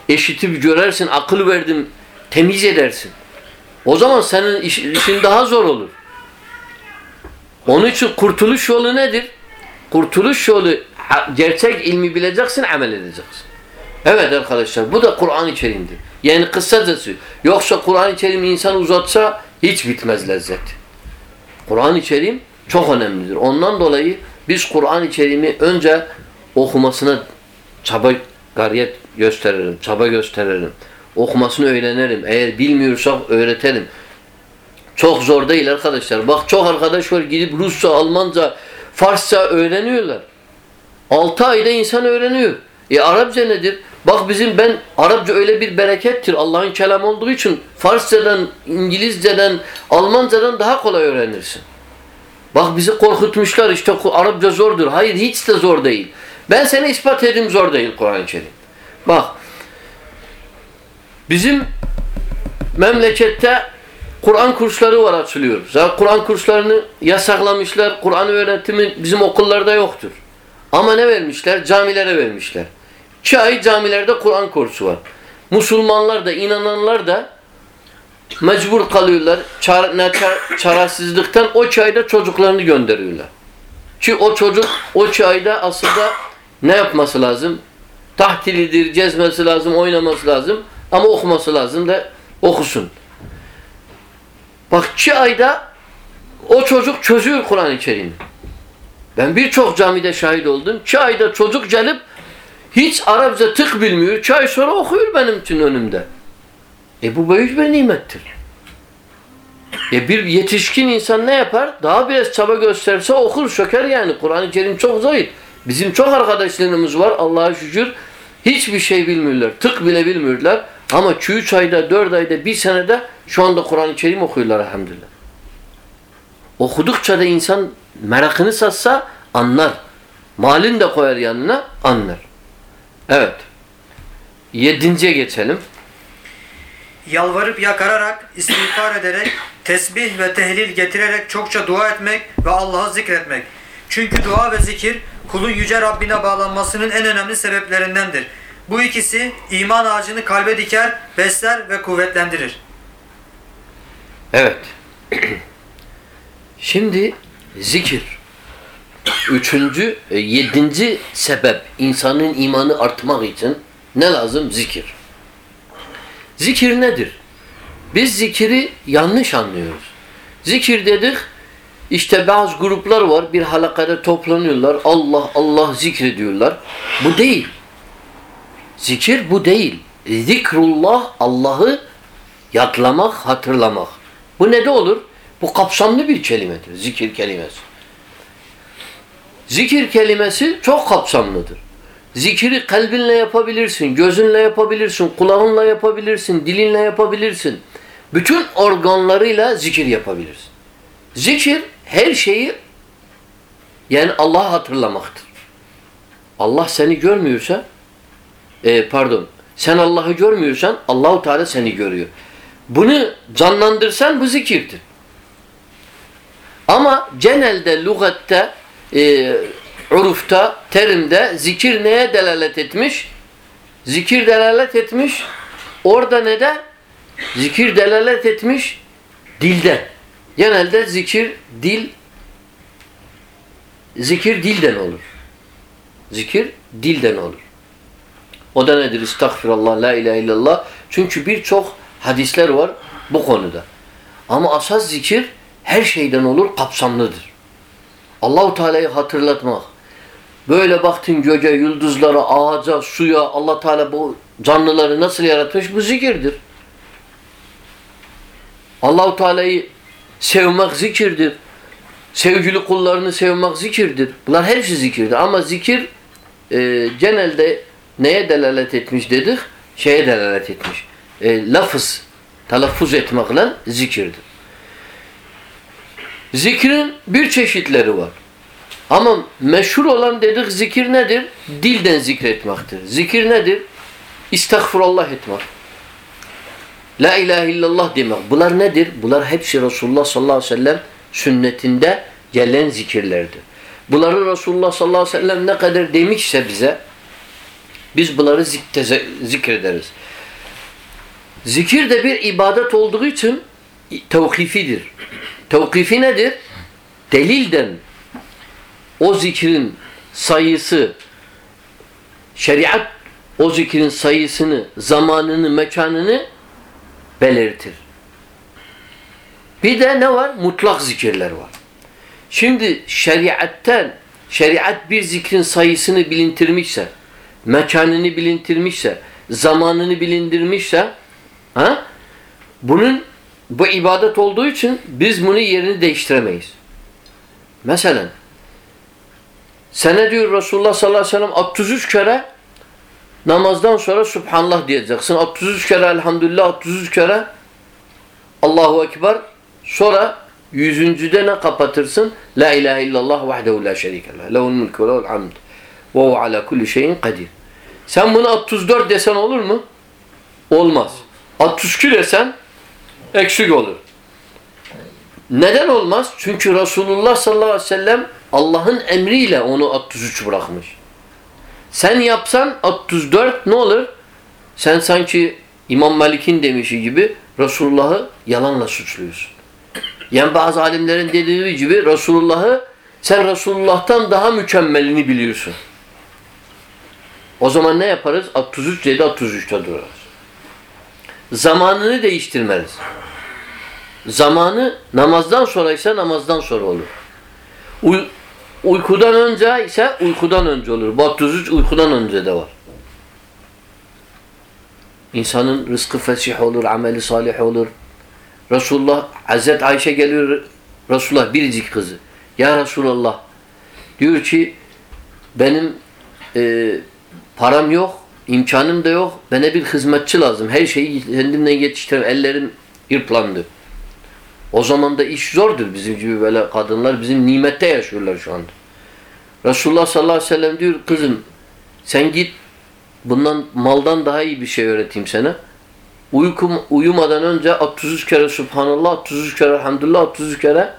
Eşitip görersin, akıl verdim. Temiz edersin. O zaman senin iş- işin daha zor olur. Onun için kurtuluş yolu nedir? Kurtuluş yolu gerçek ilmi bileceksin, amel edeceksin. Evet arkadaşlar bu da Kur'an içeriğindir. Yani kısacası yoksa Kur'an içeriğini insan uzatsa hiç bitmez lezzet. Kur'an içeriğim çok önemlidir. Ondan dolayı biz Kur'an içeriğini önce okumasına çaba gayret gösterelim, çaba gösterelim. Okumasını öğrenelim. Eğer bilmiyorsak öğretelim. Çok zor değil arkadaşlar. Bak çok arkadaş var gidip Rusça, Almanca, Farsça öğreniyorlar. 6 ayda insan öğreniyor. E Arapça nedir? Bak bizim ben Arapça öyle bir berekettir. Allah'ın kelamı olduğu için Farsçadan, İngilizceden, Almancadan daha kolay öğrenirsin. Bak bizi korkutmuşlar işte Arapça zordur. Hayır hiç de zor değil. Ben sana ispat edeyim zor değil Kur'an-ı Kerim. Bak bizim memlekette Kur'an kursları var açılıyor. Zaten Kur'an kurslarını yasaklamışlar. Kur'an öğretimi bizim okullarda yoktur. Ama ne vermişler? Camilere vermişler. İki ay camilerde Kur'an kursu var. Musulmanlar da inananlar da mecbur kalıyorlar. Çar, çar, çaresizlikten o çayda çocuklarını gönderiyorlar. Ki o çocuk o çayda aslında ne yapması lazım? Tahtilidir, cezmesi lazım, oynaması lazım. Ama okuması lazım da okusun. Bak iki ayda o çocuk çözüyor Kur'an içeriğini. Ben birçok camide şahit oldum. İki ayda çocuk gelip hiç Arapça tık bilmiyor. Çay sonra okuyor benim için önümde. E bu büyük bir nimettir. E bir yetişkin insan ne yapar? Daha biraz çaba gösterse okur, söker yani. Kur'an-ı Kerim çok zayıf. Bizim çok arkadaşlarımız var Allah'a şükür. Hiçbir şey bilmiyorlar. Tık bile bilmiyorlar. Ama 2-3 ayda, 4 ayda, 1 senede şu anda Kur'an-ı Kerim okuyorlar elhamdülillah. Okudukça da insan merakını satsa anlar. Malini de koyar yanına anlar. Evet. Yedinciye geçelim. Yalvarıp yakararak, istiğfar ederek, tesbih ve tehlil getirerek çokça dua etmek ve Allah'ı zikretmek. Çünkü dua ve zikir kulun yüce Rabbine bağlanmasının en önemli sebeplerindendir. Bu ikisi iman ağacını kalbe diker, besler ve kuvvetlendirir. Evet. Şimdi zikir. Üçüncü, e, yedinci sebep insanın imanı artmak için ne lazım? Zikir. Zikir nedir? Biz zikiri yanlış anlıyoruz. Zikir dedik, işte bazı gruplar var, bir halakada toplanıyorlar, Allah Allah zikrediyorlar. Bu değil. Zikir bu değil. Zikrullah, Allah'ı yatlamak, hatırlamak. Bu ne de olur? Bu kapsamlı bir kelimedir, zikir kelimesi. Zikir kelimesi çok kapsamlıdır. Zikiri kalbinle yapabilirsin, gözünle yapabilirsin, kulağınla yapabilirsin, dilinle yapabilirsin. Bütün organlarıyla zikir yapabilirsin. Zikir her şeyi yani Allah'ı hatırlamaktır. Allah seni görmüyorsa e, pardon sen Allah'ı görmüyorsan Allahu Teala seni görüyor. Bunu canlandırsan bu zikirdir. Ama genelde lügatte e, urufta, terimde zikir neye delalet etmiş? Zikir delalet etmiş. Orada ne de? Zikir delalet etmiş dilden. Genelde zikir dil zikir dilden olur. Zikir dilden olur. O da nedir? Estağfirullah, la ilahe illallah. Çünkü birçok hadisler var bu konuda. Ama asas zikir her şeyden olur, kapsamlıdır. Allahu Teala'yı hatırlatmak. Böyle baktın göce, yıldızlara, ağaca, suya, Allah Teala bu canlıları nasıl yaratmış? Bu zikirdir. Allahu Teala'yı sevmek zikirdir. Sevgili kullarını sevmek zikirdir. Bunlar hepsi zikirdir. Ama zikir e, genelde neye delalet etmiş dedik? Şeye delalet etmiş. E, lafız, telaffuz etmekle zikirdir. Zikrin bir çeşitleri var. Ama meşhur olan dedik zikir nedir? Dilden zikretmektir. Zikir nedir? İstağfurullah etmek. La ilahe illallah demek. Bunlar nedir? Bunlar hepsi Resulullah sallallahu aleyhi ve sellem sünnetinde gelen zikirlerdir. Bunları Resulullah sallallahu aleyhi ve sellem ne kadar demişse bize biz bunları zikrederiz. Zikir de bir ibadet olduğu için tevkifidir. Tevkifi nedir? Delilden o zikrin sayısı şeriat o zikrin sayısını, zamanını, mekanını belirtir. Bir de ne var? Mutlak zikirler var. Şimdi şeriatten şeriat bir zikrin sayısını bilintirmişse, mekanını bilintirmişse, zamanını bilindirmişse ha? bunun bu ibadet olduğu için biz bunu yerini değiştiremeyiz. Mesela sene diyor Resulullah sallallahu aleyhi ve sellem 33 kere namazdan sonra Subhanallah diyeceksin. 33 kere Elhamdülillah, 33 kere Allahu Ekber. Sonra yüzüncüde ne kapatırsın? La ilahe illallah vahdehu la şerike leh. Lehul mulku ve lehul hamd. Ve hu ala kulli şeyin kadir. Sen bunu 34 desen olur mu? Olmaz. 62 desen eksik olur. Neden olmaz? Çünkü Resulullah sallallahu aleyhi ve sellem Allah'ın emriyle onu 33 bırakmış. Sen yapsan 34 ne olur? Sen sanki İmam Malik'in demişi gibi Resulullah'ı yalanla suçluyorsun. Yani bazı alimlerin dediği gibi Resulullah'ı sen Resulullah'tan daha mükemmelini biliyorsun. O zaman ne yaparız? 33 dedi 33'te durarız. Zamanını değiştirmeliyiz. Zamanı namazdan sonra ise namazdan sonra olur. Uy uykudan önce ise uykudan önce olur. Bu 33 uykudan önce de var. İnsanın rızkı fesih olur, ameli salih olur. Resulullah, Hazreti Ayşe geliyor, Resulullah biricik kızı. Ya Resulullah, diyor ki benim e, param yok, imkanım da yok, bana bir hizmetçi lazım. Her şeyi kendimden yetiştirem, ellerim irplandı. O zaman da iş zordur bizim gibi böyle kadınlar. Bizim nimette yaşıyorlar şu anda. Resulullah sallallahu aleyhi ve sellem diyor kızım sen git bundan maldan daha iyi bir şey öğreteyim sana. Uykum, uyumadan önce 33 kere Subhanallah, 33 kere Elhamdülillah, 33 kere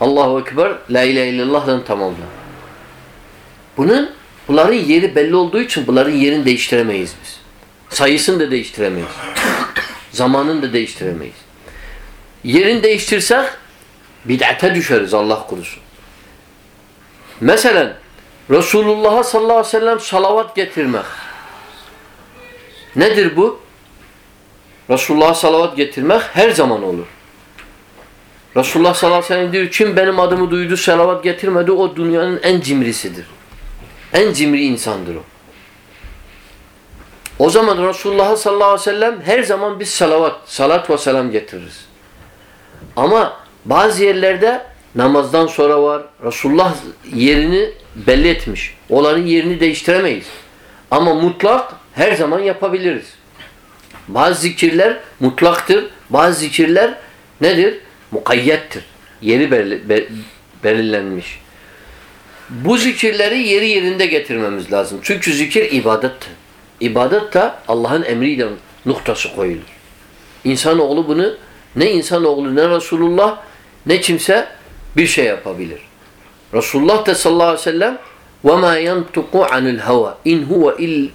Allahu Ekber, La ilahe illallah'dan tamamla. Bunun, bunların yeri belli olduğu için bunların yerini değiştiremeyiz biz. Sayısını da değiştiremeyiz. Zamanını da değiştiremeyiz. yerini değiştirsek bid'ate düşeriz Allah korusun. Mesela Resulullah'a sallallahu aleyhi ve sellem salavat getirmek. Nedir bu? Resulullah'a salavat getirmek her zaman olur. Resulullah sallallahu aleyhi ve sellem diyor kim benim adımı duydu salavat getirmedi o dünyanın en cimrisidir. En cimri insandır o. O zaman Resulullah sallallahu aleyhi ve sellem her zaman biz salavat, salat ve selam getiririz. Ama bazı yerlerde namazdan sonra var. Resulullah yerini belli etmiş. Onların yerini değiştiremeyiz. Ama mutlak her zaman yapabiliriz. Bazı zikirler mutlaktır. Bazı zikirler nedir? Mukayyettir. Yeri belirlenmiş Bu zikirleri yeri yerinde getirmemiz lazım. Çünkü zikir ibadettir. İbadet de Allah'ın emriyle noktası koyulur. İnsanoğlu bunu ne insanoğlu ne Resulullah ne kimse bir şey yapabilir. Resulullah da sallallahu aleyhi ve sellem وَمَا يَنْتُقُ عَنِ الْهَوَى اِنْ هُوَ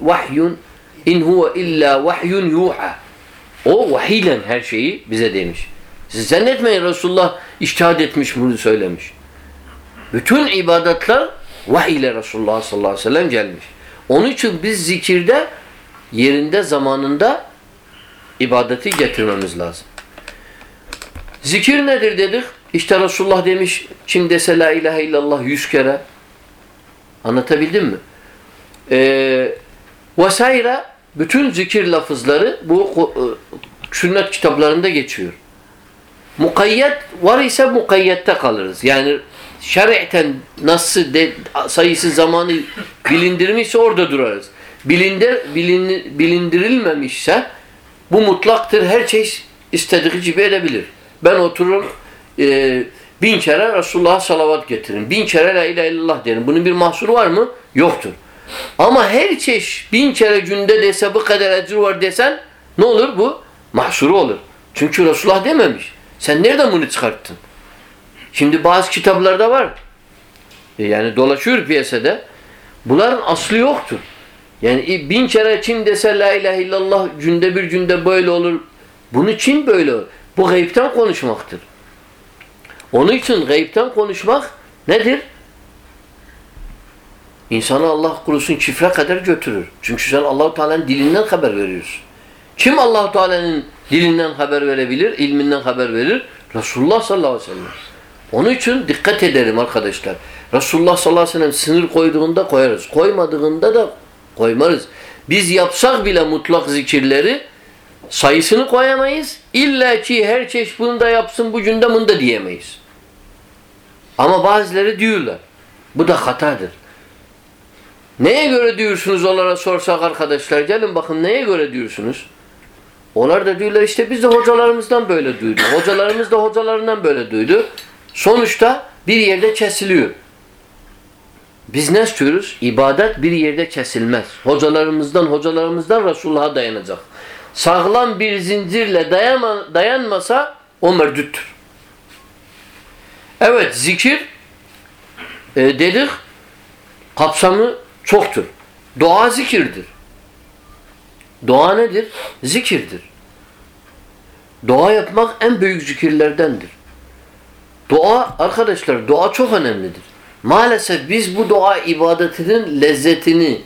وَحْيٌ اِنْ هُوَ اِلَّا وَحْيٌ يُوحَى O vahiyle her şeyi bize demiş. Siz zannetmeyin Resulullah iştihad etmiş bunu söylemiş. Bütün ibadetler vahiy ile Resulullah sallallahu aleyhi ve sellem gelmiş. Onun için biz zikirde yerinde zamanında ibadeti getirmemiz lazım. Zikir nedir dedik? İşte Resulullah demiş kim dese la ilahe illallah yüz kere anlatabildim mi? Ee, vesaire bütün zikir lafızları bu e, sünnet kitaplarında geçiyor. Mukayyet var ise mukayyette kalırız. Yani şer'ten nasıl de, sayısı zamanı bilindirmişse orada durarız. Bilindir, bilin, bilindirilmemişse bu mutlaktır. Her şey istediği gibi edebilir. Ben otururum e, bin kere Resulullah'a salavat getirin. Bin kere la ilahe illallah derim. Bunun bir mahsuru var mı? Yoktur. Ama her çeşit bin kere günde dese bu kadar ecir var desen ne olur bu? Mahsuru olur. Çünkü Resulullah dememiş. Sen nereden bunu çıkarttın? Şimdi bazı kitaplarda var. E, yani dolaşıyor piyasada. Bunların aslı yoktur. Yani bin kere kim dese la ilahe illallah günde bir günde böyle olur. Bunu kim böyle olur? Bu gayipten konuşmaktır. Onun için gayipten konuşmak nedir? İnsanı Allah kurusun çifre kadar götürür. Çünkü sen Allahu Teala'nın dilinden haber veriyorsun. Kim Allahu Teala'nın dilinden haber verebilir, ilminden haber verir? Resulullah sallallahu aleyhi ve sellem. Onun için dikkat edelim arkadaşlar. Resulullah sallallahu aleyhi ve sellem sınır koyduğunda koyarız. Koymadığında da koymarız. Biz yapsak bile mutlak zikirleri sayısını koyamayız. İlla ki her çeşit bunu da yapsın bu günde bunu da diyemeyiz. Ama bazıları diyorlar. Bu da hatadır. Neye göre diyorsunuz onlara sorsak arkadaşlar? Gelin bakın neye göre diyorsunuz? Onlar da diyorlar işte biz de hocalarımızdan böyle duyduk. Hocalarımız da hocalarından böyle duydu. Sonuçta bir yerde kesiliyor. Biz ne istiyoruz? İbadet bir yerde kesilmez. Hocalarımızdan, hocalarımızdan Resulullah'a dayanacak. Sağlam bir zincirle dayanma, dayanmasa o merdüttür. Evet zikir e, dedik kapsamı çoktur. Dua zikirdir. Dua nedir? Zikirdir. Dua yapmak en büyük zikirlerdendir. Dua arkadaşlar dua çok önemlidir. Maalesef biz bu dua ibadetinin lezzetini,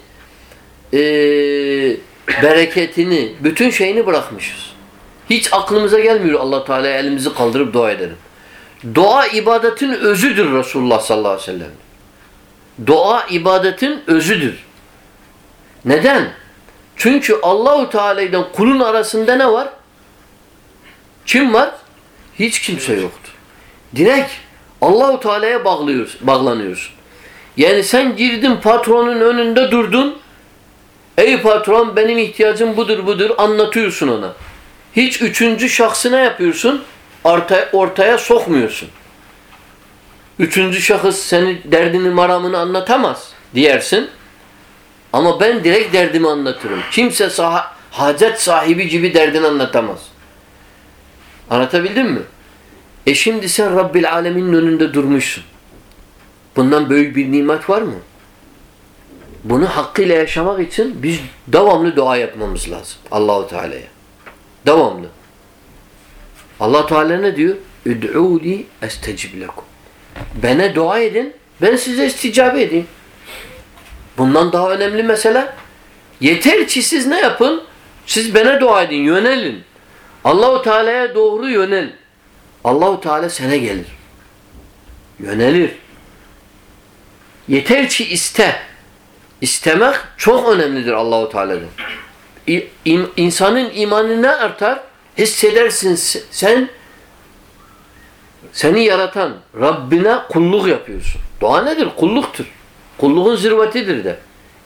e, bereketini, bütün şeyini bırakmışız. Hiç aklımıza gelmiyor allah Teala'ya elimizi kaldırıp dua edelim. Dua ibadetin özüdür Resulullah sallallahu aleyhi ve sellem. Dua ibadetin özüdür. Neden? Çünkü Allahu Teala ile kulun arasında ne var? Kim var? Hiç kimse yoktur. Direkt Allahu Teala'ya bağlıyorsun, bağlanıyorsun. Yani sen girdin patronun önünde durdun. Ey patron benim ihtiyacım budur budur anlatıyorsun ona. Hiç üçüncü şahsına yapıyorsun. Ortaya, ortaya sokmuyorsun. Üçüncü şahıs senin derdini maramını anlatamaz diyersin. Ama ben direkt derdimi anlatırım. Kimse sah hacet sahibi gibi derdini anlatamaz. Anlatabildim mi? E şimdi sen Rabbil Alemin'in önünde durmuşsun. Bundan büyük bir nimet var mı? Bunu hakkıyla yaşamak için biz devamlı dua yapmamız lazım Allahu Teala'ya. Devamlı. Allah Teala ne diyor? Üd'ûli estecib lekum. Bana dua edin, ben size isticabe edeyim. Bundan daha önemli mesele yeter ki siz ne yapın? Siz bana dua edin, yönelin. Allahu Teala'ya doğru yönel. Allahu Teala sana gelir. Yönelir. Yeter ki iste. İstemek çok önemlidir Allahu Teala'dan. İ- im- İnsanın imanı ne artar? Hissedersin se- sen seni yaratan Rabbine kulluk yapıyorsun. Dua nedir? Kulluktur. Kulluğun zirvetidir de.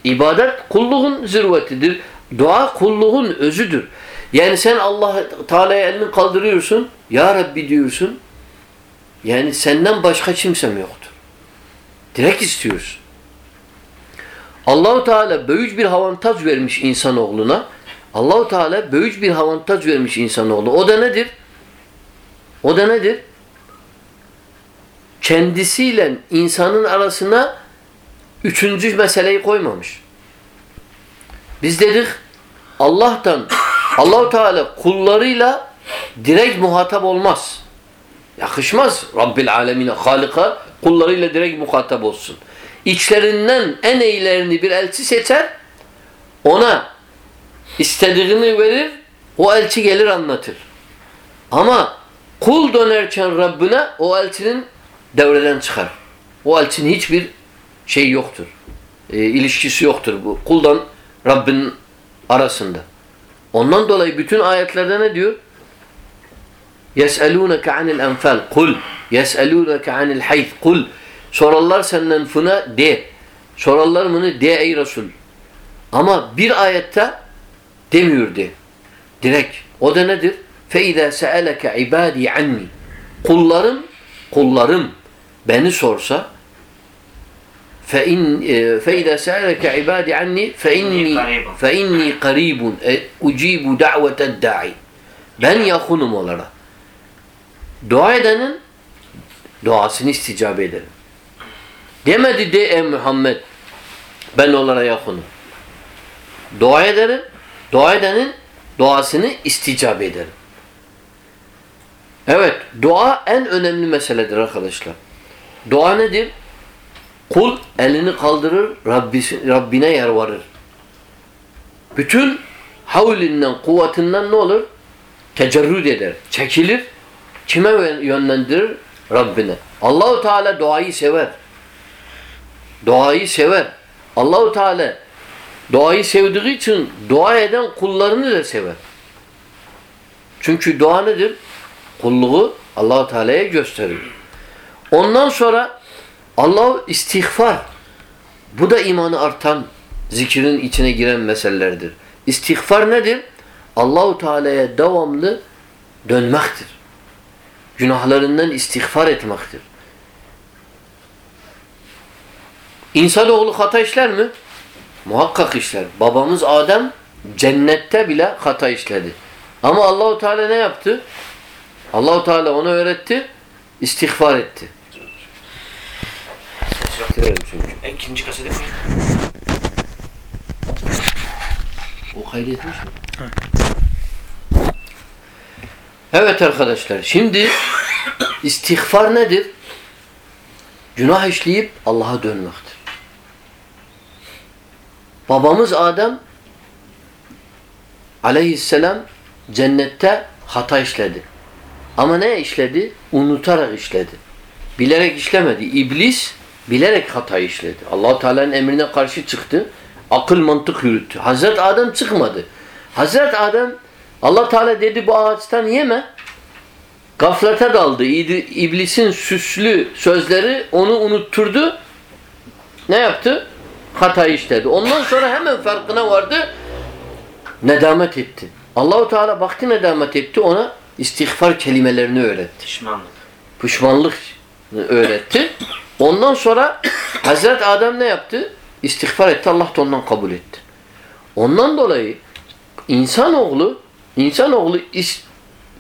İbadet kulluğun zirvetidir. Dua kulluğun özüdür. Yani sen Allah Teala'ya elini kaldırıyorsun. Ya Rabbi diyorsun. Yani senden başka kimsem yoktur. Direkt istiyorsun. Allahu Teala büyük bir avantaj vermiş insanoğluna. Allahu Teala büyük bir avantaj vermiş insanoğlu. O da nedir? O da nedir? Kendisiyle insanın arasına üçüncü meseleyi koymamış. Biz dedik Allah'tan Allahu Teala kullarıyla direkt muhatap olmaz. Yakışmaz Rabbil alemine, Halika kullarıyla direkt muhatap olsun. İçlerinden en iyilerini bir elçi seçer, ona istediğini verir, o elçi gelir anlatır. Ama kul dönerken Rabbine o elçinin devreden çıkar. O elçinin hiçbir şey yoktur. E, ilişkisi yoktur bu kuldan Rabbin arasında. Ondan dolayı bütün ayetlerde ne diyor? يَسْأَلُونَكَ عَنِ الْاَنْفَالِ Kul. يَسْأَلُونَكَ عَنِ الْحَيْثِ Kul. Sorarlar senden fına de. Sorarlar bunu de ey Resul. Ama bir ayette demiyor de. Direkt. O da nedir? فَاِذَا سَأَلَكَ عِبَادِي عَنِّي Kullarım, kullarım beni sorsa فَاِنْ فَاِذَا سَأَلَكَ عِبَادِي عَنِّي فَاِنِّي فَاِنِّي قَرِيبٌ اُجِيبُ دَعْوَةَ الدَّاعِ Ben yakınım onlara. Dua edenin duasını isticabe ederim. Demedi de ey Muhammed ben onlara yakınım. Dua ederim. Dua edenin duasını isticabe ederim. Evet, dua en önemli meseledir arkadaşlar. Dua nedir? Kul elini kaldırır, Rabbisi, Rabbine yalvarır. Bütün havlinden, kuvvetinden ne olur? Tecerrüd eder, çekilir. Kime yönlendirir? Rabbine. Allahu Teala duayı sever. Duayı sever. Allahu Teala duayı sevdiği için dua eden kullarını da sever. Çünkü dua nedir? Kulluğu Allahu Teala'ya gösteriyor. Ondan sonra Allah istiğfar. Bu da imanı artan, zikrin içine giren meselelerdir. İstiğfar nedir? Allahu Teala'ya devamlı dönmektir. Günahlarından istiğfar etmektir. İnsanoğlu hata işler mi? Muhakkak işler. Babamız Adem cennette bile hata işledi. Ama Allahu Teala ne yaptı? Allahu Teala ona öğretti, istiğfar etti. Bitirelim çünkü. İkinci kasede mi? O kaydetmiş mi? Evet arkadaşlar şimdi istiğfar nedir? Günah işleyip Allah'a dönmektir. Babamız Adem aleyhisselam cennette hata işledi. Ama ne işledi? Unutarak işledi. Bilerek işlemedi. İblis bilerek hata işledi. allah Teala'nın emrine karşı çıktı. Akıl mantık yürüttü. Hazret Adem çıkmadı. Hazret Adem allah Teala dedi bu ağaçtan yeme. Gaflete daldı. İblisin süslü sözleri onu unutturdu. Ne yaptı? Hata işledi. Ondan sonra hemen farkına vardı. Nedamet etti. Allahu Teala baktı nedamet etti ona istiğfar kelimelerini öğretti. Pişmanlık. Pişmanlık öğretti. Ondan sonra Hazret Adem ne yaptı? İstiğfar etti. Allah da ondan kabul etti. Ondan dolayı insanoğlu insanoğlu is,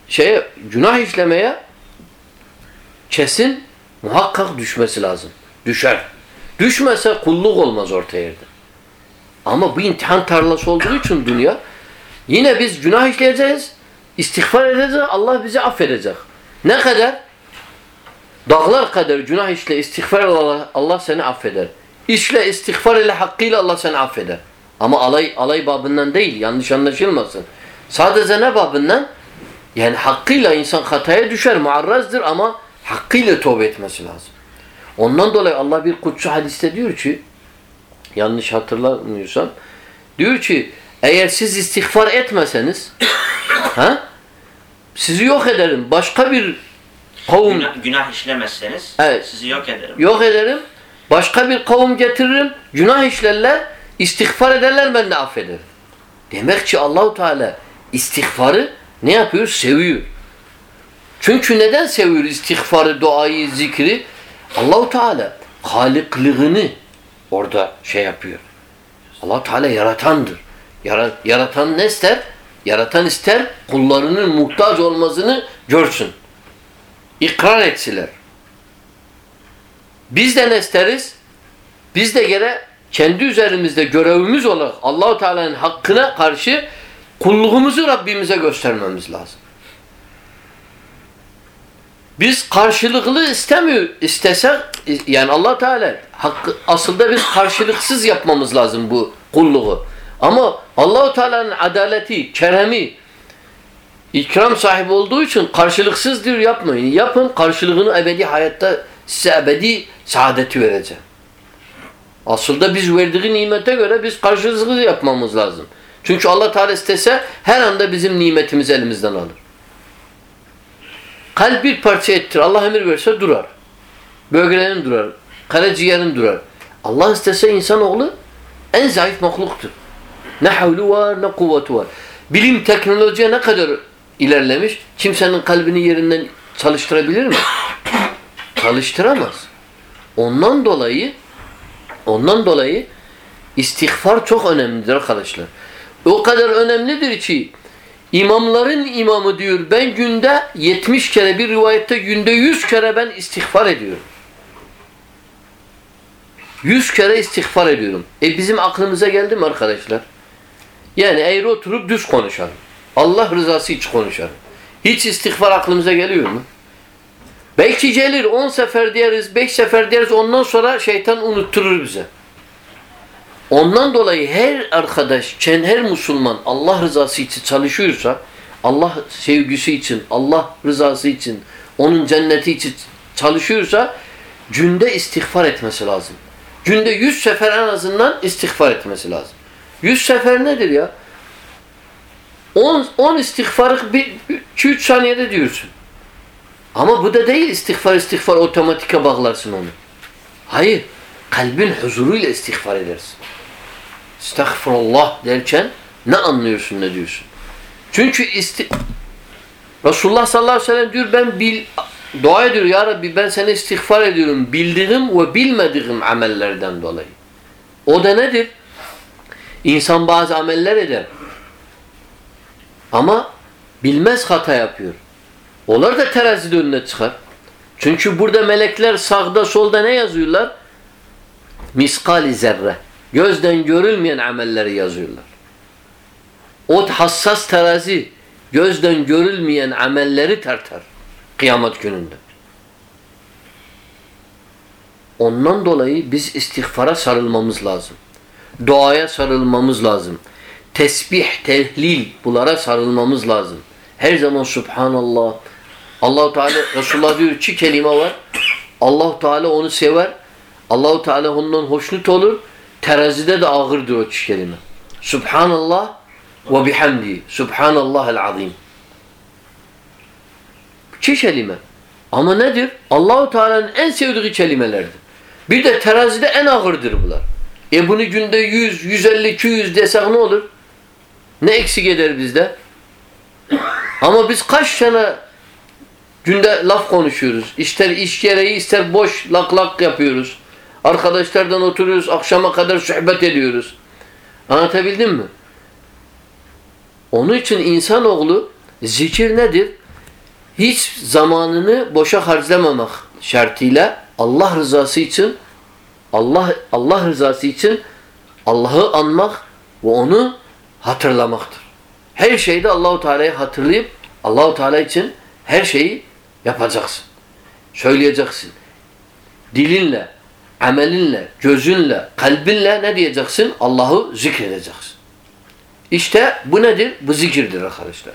şeye günah işlemeye kesin muhakkak düşmesi lazım. Düşer. Düşmese kulluk olmaz orta yerde. Ama bu imtihan tarlası olduğu için dünya yine biz günah işleyeceğiz İstiğfar edeceğiz, Allah bizi affedecek. Ne kadar? Dağlar kadar günah işle istiğfar Allah, Allah seni affeder. İşle istiğfar ile hakkıyla Allah seni affeder. Ama alay alay babından değil, yanlış anlaşılmasın. Sadece ne babından? Yani hakkıyla insan hataya düşer, muarrazdır ama hakkıyla tövbe etmesi lazım. Ondan dolayı Allah bir kutsu hadiste diyor ki, yanlış hatırlamıyorsam, diyor ki eğer siz istiğfar etmeseniz ha, sizi yok ederim. Başka bir kavim Günah, günah işlemezseniz Evet. sizi yok ederim. yok ederim. Başka bir kavim getiririm. Günah işlerler. istiğfar ederler ben de affederim. Demek ki Allahu Teala istiğfarı ne yapıyor? Seviyor. Çünkü neden seviyor istiğfarı, duayı, zikri? Allahu Teala haliklığını orada şey yapıyor. Allah Teala yaratandır. Yara- yaratan ne ister? Yaratan ister kullarının muhtaç olmasını görsün. İkrar etsiler. Biz de ne isteriz? Biz de gene kendi üzerimizde görevimiz olarak Allahu Teala'nın hakkına karşı kulluğumuzu Rabbimize göstermemiz lazım. Biz karşılıklı istemiyor, istesek yani Allah Teala hakkı aslında biz karşılıksız yapmamız lazım bu kulluğu. Ama Allahu Teala'nın adaleti, keremi, ikram sahibi olduğu için karşılıksız yapmayın. Yapın karşılığını ebedi hayatta size ebedi saadeti verecek. Aslında biz verdiği nimete göre biz karşılıksız yapmamız lazım. Çünkü Allah Teala istese her anda bizim nimetimizi elimizden alır. Kalp bir parça ettir. Allah emir verse durar. Böbreğin durar. Karaciğerin durar. Allah istese insanoğlu en zayıf mahluktur. Ne havlu var ne kuvveti var. Bilim teknolojiye ne kadar ilerlemiş? Kimsenin kalbini yerinden çalıştırabilir mi? Çalıştıramaz. Ondan dolayı ondan dolayı istiğfar çok önemlidir arkadaşlar. O kadar önemlidir ki imamların imamı diyor ben günde 70 kere bir rivayette günde 100 kere ben istiğfar ediyorum. 100 kere istiğfar ediyorum. E bizim aklımıza geldi mi arkadaşlar? Yani eğri oturup düz konuşalım. Allah rızası için konuşalım. Hiç istiğfar aklımıza geliyor mu? Belki gelir 10 sefer diyeriz, 5 sefer diyeriz ondan sonra şeytan unutturur bize. Ondan dolayı her arkadaş, her Müslüman Allah rızası için çalışıyorsa, Allah sevgisi için, Allah rızası için, onun cenneti için çalışıyorsa günde istiğfar etmesi lazım. Günde 100 sefer en azından istiğfar etmesi lazım. 100 sefer nedir ya? 10 10 istiğfarı 2-3 saniyede diyorsun. Ama bu da değil istiğfar istiğfar otomatike bağlarsın onu. Hayır. Kalbin huzuruyla istiğfar edersin. Estağfurullah derken ne anlıyorsun ne diyorsun? Çünkü isti Resulullah sallallahu aleyhi ve sellem diyor ben bil dua ediyor ya Rabbi ben seni istiğfar ediyorum bildiğim ve bilmediğim amellerden dolayı. O da nedir? İnsan bazı ameller eder. Ama bilmez hata yapıyor. Onlar da terazide önüne çıkar. Çünkü burada melekler sağda solda ne yazıyorlar? Miskali zerre. Gözden görülmeyen amelleri yazıyorlar. O hassas terazi gözden görülmeyen amelleri tartar kıyamet gününde. Ondan dolayı biz istiğfara sarılmamız lazım. Duaya sarılmamız lazım. Tesbih, tehlil bunlara sarılmamız lazım. Her zaman Subhanallah. Allahu Teala Resulullah diyor iki kelime var. Allahu Teala onu sever. Allahu Teala ondan hoşnut olur. Terazide de ağırdır o iki kelime. Subhanallah ve bihamdi. Subhanallahel azim. İki kelime. Ama nedir? Allahu Teala'nın en sevdiği kelimelerdir. Bir de terazide en ağırdır bunlar. E bunu günde 100, 150, 200 desek ne olur? Ne eksik eder bizde? Ama biz kaç tane günde laf konuşuyoruz. İster iş gereği ister boş lak lak yapıyoruz. Arkadaşlardan oturuyoruz. Akşama kadar sohbet ediyoruz. Anlatabildim mi? Onun için insanoğlu zikir nedir? Hiç zamanını boşa harcamamak şartıyla Allah rızası için Allah Allah rızası için Allah'ı anmak ve onu hatırlamaktır. Her şeyde Allahu Teala'yı hatırlayıp Allahu Teala için her şeyi yapacaksın. Söyleyeceksin. Dilinle, amelinle, gözünle, kalbinle ne diyeceksin? Allah'ı zikredeceksin. İşte bu nedir? Bu zikirdir arkadaşlar.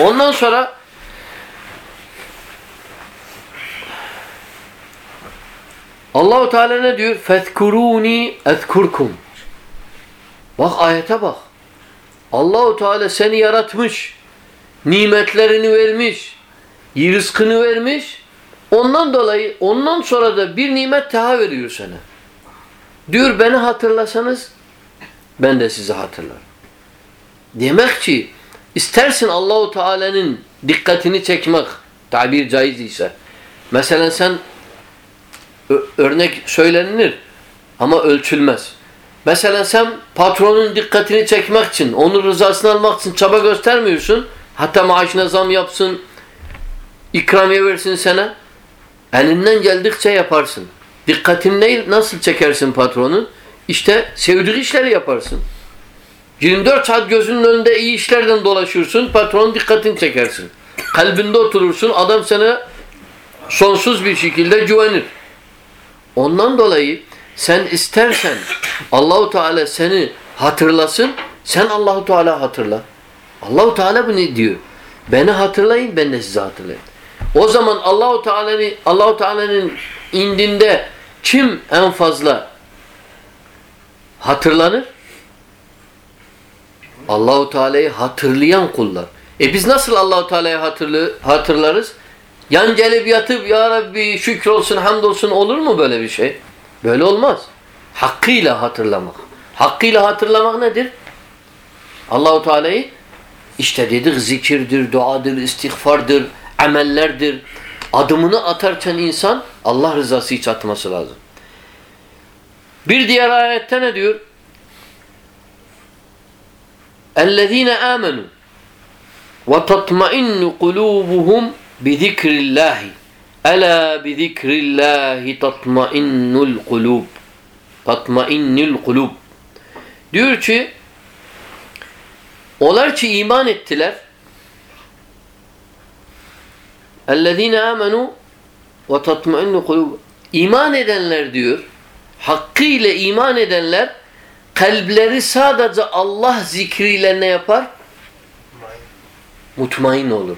Ondan sonra Allahu Teala ne diyor? Fezkuruni ezkurkum. Bak ayete bak. Allahu Teala seni yaratmış. Nimetlerini vermiş. Rızkını vermiş. Ondan dolayı ondan sonra da bir nimet daha veriyor sana. Diyor beni hatırlasanız ben de sizi hatırlarım. Demek ki istersin Allahu Teala'nın dikkatini çekmek tabir caiz ise. Mesela sen örnek söylenilir ama ölçülmez. Mesela sen patronun dikkatini çekmek için, onun rızasını almak için çaba göstermiyorsun. Hatta maaşına zam yapsın, ikramiye versin sana. Elinden geldikçe yaparsın. Dikkatini ne, nasıl çekersin patronun? İşte sevdiği işleri yaparsın. 24 saat gözünün önünde iyi işlerden dolaşırsın, patronun dikkatini çekersin. Kalbinde oturursun, adam sana sonsuz bir şekilde güvenir. Ondan dolayı sen istersen Allahu Teala seni hatırlasın, sen Allahu Teala hatırla. Allahu Teala bunu diyor. Beni hatırlayın, ben de sizi hatırlayayım. O zaman Allahu Teala'nın Allahu Teala'nın indinde kim en fazla hatırlanır? Allahu Teala'yı hatırlayan kullar. E biz nasıl Allahu Teala'yı hatırlı, hatırlarız? Yan gelip yatıp ya Rabbi şükür olsun hamdolsun olur mu böyle bir şey? Böyle olmaz. Hakkıyla hatırlamak. Hakkıyla hatırlamak nedir? Allahu Teala'yı işte dedik zikirdir, duadır, istiğfardır, amellerdir. Adımını atarken insan Allah rızası için atması lazım. Bir diğer ayette ne diyor? اَلَّذ۪ينَ آمَنُوا وَتَطْمَئِنُّ قُلُوبُهُمْ بِذِكْرِ اللّٰهِ Ela bi zikrillahi tatmainnul kulub. Tatmainnul kulub. Diyor ki onlar ki iman ettiler. Ellezine amenu ve tatmainnu kulub. İman edenler diyor. Hakkıyla iman edenler kalpleri sadece Allah zikriyle ne yapar? Mutmain olur.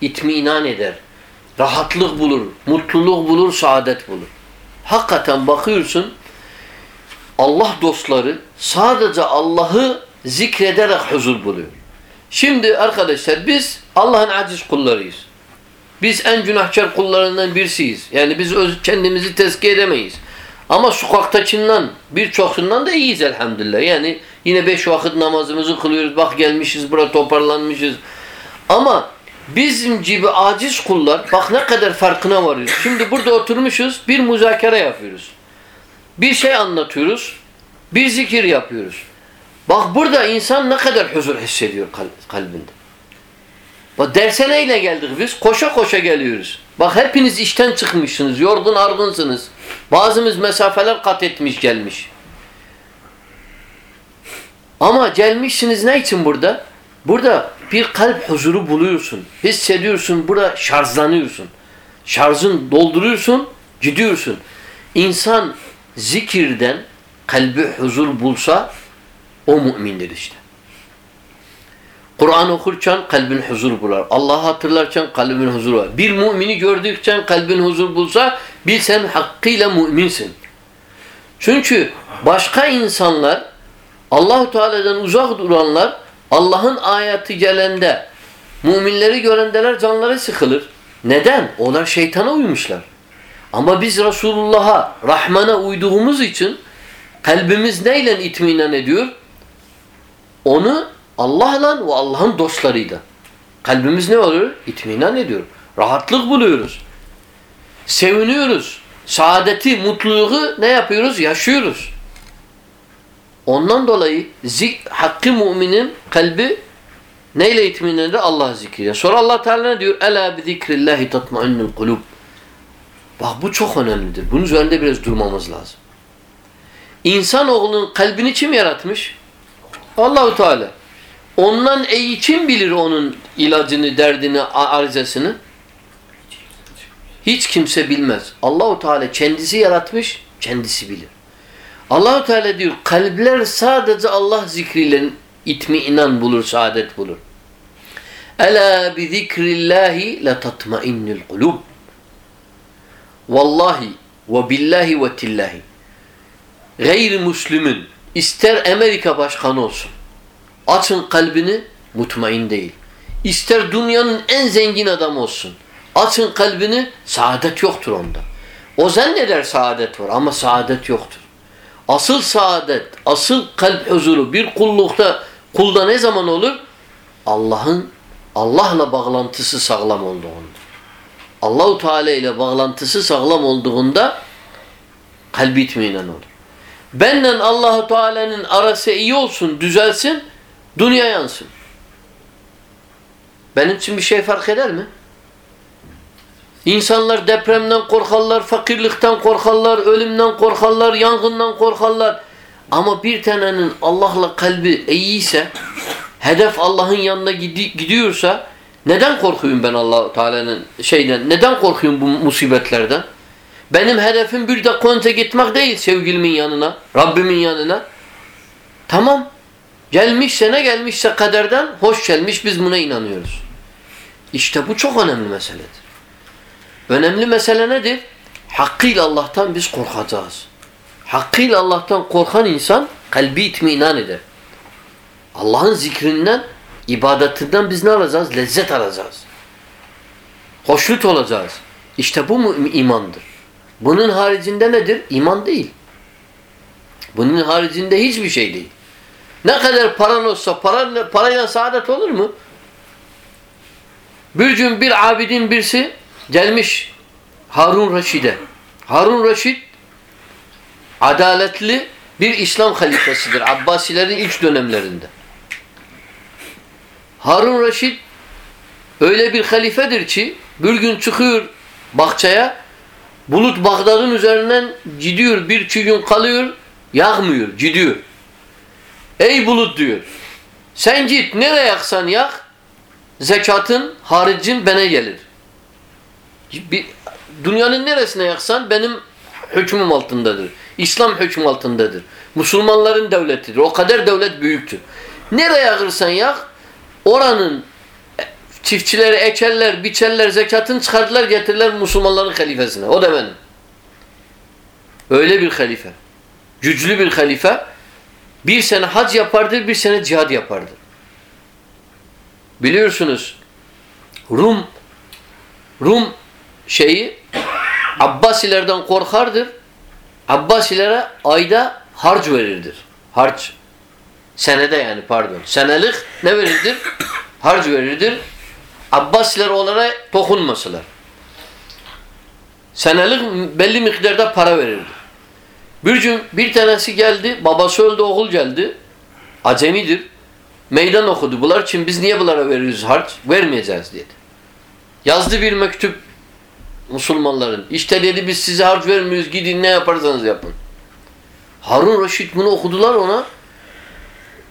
İtminan eder. Rahatlık bulur. Mutluluk bulur. Saadet bulur. Hakikaten bakıyorsun Allah dostları sadece Allah'ı zikrederek huzur buluyor. Şimdi arkadaşlar biz Allah'ın aciz kullarıyız. Biz en günahkar kullarından birisiyiz. Yani biz öz, kendimizi tezkiye edemeyiz. Ama sokaktakinden birçokundan da iyiyiz elhamdülillah. Yani yine beş vakit namazımızı kılıyoruz. Bak gelmişiz burada toparlanmışız. Ama bizim gibi aciz kullar bak ne kadar farkına varıyoruz. Şimdi burada oturmuşuz bir müzakere yapıyoruz. Bir şey anlatıyoruz. Bir zikir yapıyoruz. Bak burada insan ne kadar huzur hissediyor kalbinde. Bak derse neyle geldik biz? Koşa koşa geliyoruz. Bak hepiniz işten çıkmışsınız. Yorgun argınsınız. Bazımız mesafeler kat etmiş gelmiş. Ama gelmişsiniz ne için burada? Burada bir kalp huzuru buluyorsun. Hissediyorsun. Burada şarjlanıyorsun. Şarjın dolduruyorsun. Gidiyorsun. İnsan zikirden kalbi huzur bulsa o mümindir işte. Kur'an okurken kalbin huzur bular. Allah'ı hatırlarken kalbin huzur var. Bir mümini gördükçe kalbin huzur bulsa bil sen hakkıyla müminsin. Çünkü başka insanlar Allahu Teala'dan uzak duranlar Allah'ın ayeti gelende müminleri görendeler canları sıkılır. Neden? Onlar şeytana uymuşlar. Ama biz Resulullah'a, Rahman'a uyduğumuz için kalbimiz neyle itminan ediyor? Onu Allah'la ve Allah'ın dostlarıyla. Kalbimiz ne oluyor? İtminan ediyor. Rahatlık buluyoruz. Seviniyoruz. Saadeti, mutluluğu ne yapıyoruz? Yaşıyoruz. Ondan dolayı zik, hakkı müminin kalbi neyle itminan eder? Allah zikriyle. Sonra Allah Teala ne diyor? Ela bi zikrillahi tatmainnul kulub. Bak bu çok önemlidir. Bunun üzerinde biraz durmamız lazım. İnsan oğlunun kalbini kim yaratmış? Allahu Teala. Ondan iyi kim bilir onun ilacını, derdini, arızasını? Hiç kimse bilmez. Allahu Teala kendisi yaratmış, kendisi bilir. Allahu Teala diyor kalpler sadece Allah zikriyle itmiinan bulur, saadet bulur. Ela bi zikrillahi la tatmainnul kulub. Vallahi ve billahi ve tillahi. Gayrimüslimin ister Amerika başkanı olsun. Açın kalbini mutmain değil. İster dünyanın en zengin adamı olsun. Açın kalbini saadet yoktur onda. O zanneder saadet var ama saadet yoktur. Asıl saadet, asıl kalp huzuru bir kullukta kulda ne zaman olur? Allah'ın Allah'la bağlantısı sağlam olduğunda. Allahu Teala ile bağlantısı sağlam olduğunda kalbi itminan olur. Benden Allahu Teala'nın arası iyi olsun, düzelsin, dünya yansın. Benim için bir şey fark eder mi? İnsanlar depremden korkarlar, fakirlikten korkarlar, ölümden korkarlar, yangından korkarlar. Ama bir tanenin Allah'la kalbi iyiyse, hedef Allah'ın yanına gidiyorsa neden korkuyorum ben Allah Teala'nın şeyden? Neden korkuyorum bu musibetlerden? Benim hedefim bir de konte gitmek değil sevgilimin yanına, Rabbimin yanına. Tamam. Gelmişse ne gelmişse kaderden hoş gelmiş biz buna inanıyoruz. İşte bu çok önemli meseledir. Önemli mesele nedir? Hakkıyla Allah'tan biz korkacağız. Hakkıyla Allah'tan korkan insan kalbi itminan eder. Allah'ın zikrinden, ibadetinden biz ne alacağız? Lezzet alacağız. Hoşnut olacağız. İşte bu imandır. Bunun haricinde nedir? İman değil. Bunun haricinde hiçbir şey değil. Ne kadar paran olsa para, parayla saadet olur mu? Bir gün bir abidin birisi gelmiş Harun Reşid'e. Harun Reşid adaletli bir İslam halifesidir. Abbasilerin ilk dönemlerinde. Harun Reşid öyle bir halifedir ki bir gün çıkıyor bahçeye bulut Bağdat'ın üzerinden gidiyor bir iki gün kalıyor yağmıyor gidiyor. Ey bulut diyor sen git nereye yaksan yak zekatın haricin bana gelir. Bir, dünyanın neresine yaksan benim hükmüm altındadır. İslam hükmü altındadır. Müslümanların devletidir. O kadar devlet büyüktür. Nereye yakırsan yak oranın çiftçileri ekerler, biçerler, zekatını çıkardılar getirirler Müslümanların halifesine. O da benim. Öyle bir halife. Güçlü bir halife. Bir sene hac yapardı, bir sene cihad yapardı. Biliyorsunuz Rum Rum şeyi Abbasilerden korkardır. Abbasilere ayda harç verirdir. Harç. Senede yani pardon. Senelik ne verirdir? Harç verirdir. Abbasiler onlara dokunmasılar. Senelik belli miktarda para verirdi. Bir gün bir tanesi geldi, babası öldü, oğul geldi. Acemidir. Meydan okudu. Bunlar için biz niye bunlara veriyoruz harç? Vermeyeceğiz dedi. Yazdı bir mektup Müslümanların. İşte dedi biz size harç vermiyoruz. Gidin ne yaparsanız yapın. Harun Reşit bunu okudular ona.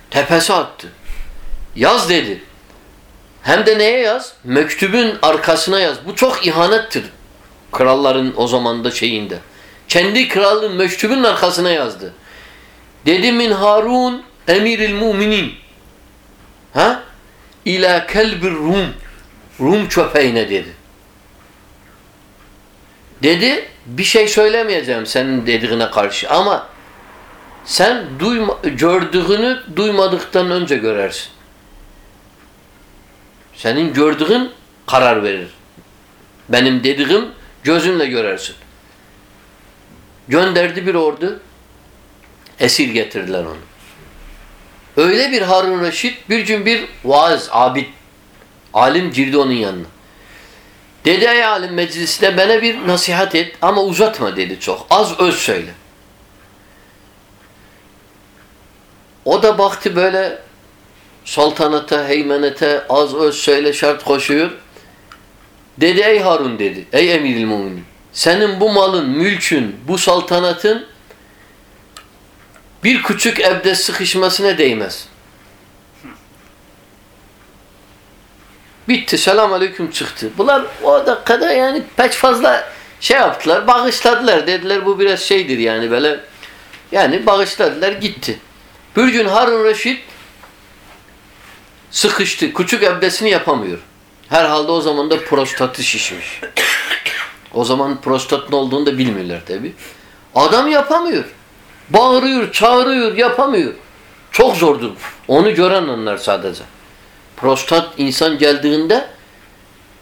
Tepesi attı. Yaz dedi. Hem de neye yaz? Mektubun arkasına yaz. Bu çok ihanettir. Kralların o zamanda şeyinde. Kendi kralın mektubun arkasına yazdı. Dedi min Harun emiril muminin. Ha? İla kelbir Rum. Rum köpeğine dedi. Dedi bir şey söylemeyeceğim senin dediğine karşı ama sen duyma, gördüğünü duymadıktan önce görersin. Senin gördüğün karar verir. Benim dediğim gözünle görersin. Gönderdi bir ordu. Esir getirdiler onu. Öyle bir Harun Reşit bir gün bir vaaz, abid, alim girdi onun yanına. Dedi ey alim meclisinde bana bir nasihat et ama uzatma dedi çok. Az öz söyle. O da baktı böyle saltanata, heymenete az öz söyle şart koşuyor. Dedi ey Harun dedi. Ey emiril muminin. Senin bu malın, mülkün, bu saltanatın bir küçük evde sıkışmasına değmez. Bitti. Selam aleyküm çıktı. Bunlar o dakikada yani pek fazla şey yaptılar. Bağışladılar. Dediler bu biraz şeydir yani böyle yani bağışladılar gitti. Bir gün Harun Reşit sıkıştı. Küçük abdestini yapamıyor. Herhalde o zaman da prostatı şişmiş. O zaman prostat ne olduğunu da bilmiyorlar tabi. Adam yapamıyor. Bağırıyor, çağırıyor, yapamıyor. Çok zordur. Onu gören onlar sadece. Prostat insan geldiğinde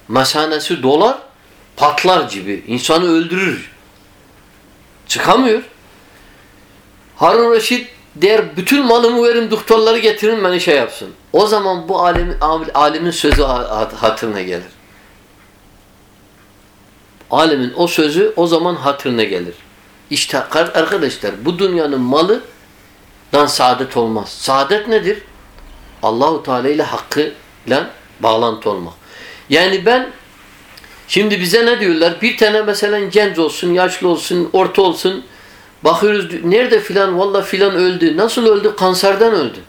mesanesi dolar, patlar gibi. İnsanı öldürür. Çıkamıyor. Harun Reşit der bütün malımı verin doktorları getirin beni şey yapsın. O zaman bu alim, alimin sözü hatırına gelir. Alimin o sözü o zaman hatırına gelir. İşte arkadaşlar bu dünyanın malıdan saadet olmaz. Saadet nedir? Allahu Teala ile hakkıyla bağlantı olmak. Yani ben şimdi bize ne diyorlar? Bir tane mesela genç olsun, yaşlı olsun, orta olsun. Bakıyoruz nerede filan? Valla filan öldü. Nasıl öldü? Kanserden öldü.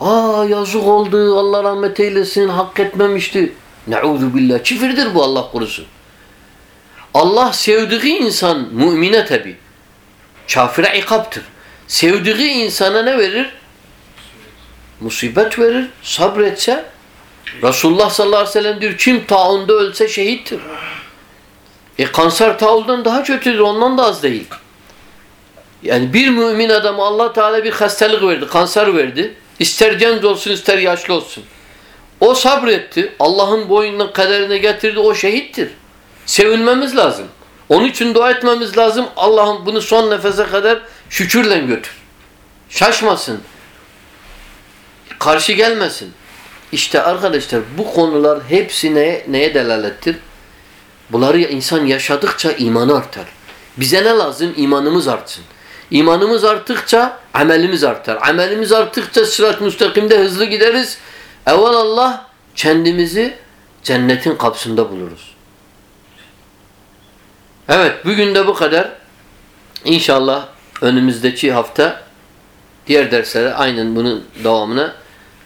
Aa yazık oldu. Allah rahmet eylesin. Hak etmemişti. Ne'udhu billah. Çifirdir bu Allah korusun. Allah sevdiği insan mümine tabi. Kafire ikaptır. Sevdiği insana ne verir? Musibet verir. Sabretse Resulullah sallallahu aleyhi ve sellem diyor kim taunda ölse şehittir. E kanser taundan daha kötüdür. Ondan da az değil. Yani bir mümin adamı Allah Teala bir hastalık verdi. Kanser verdi. İster genç olsun ister yaşlı olsun. O sabretti. Allah'ın boyundan kaderine getirdi. O şehittir. Sevinmemiz lazım. Onun için dua etmemiz lazım. Allah'ım bunu son nefese kadar şükürle götür. Şaşmasın. Karşı gelmesin. İşte arkadaşlar bu konular hepsi neye, neye delalettir? Bunları insan yaşadıkça imanı artar. Bize ne lazım? İmanımız artsın. İmanımız arttıkça amelimiz artar. Amelimiz arttıkça sırat müstakimde hızlı gideriz. Evvel Allah kendimizi cennetin kapısında buluruz. Evet bugün de bu kadar. İnşallah önümüzdeki hafta diğer derslere aynen bunun devamına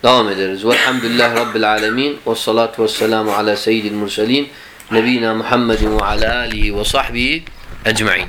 devam ederiz. Velhamdülillah Rabbil alemin ve salatu ve selamu ala seyyidil murselin nebina Muhammedin ve ala alihi ve sahbihi ecma'in.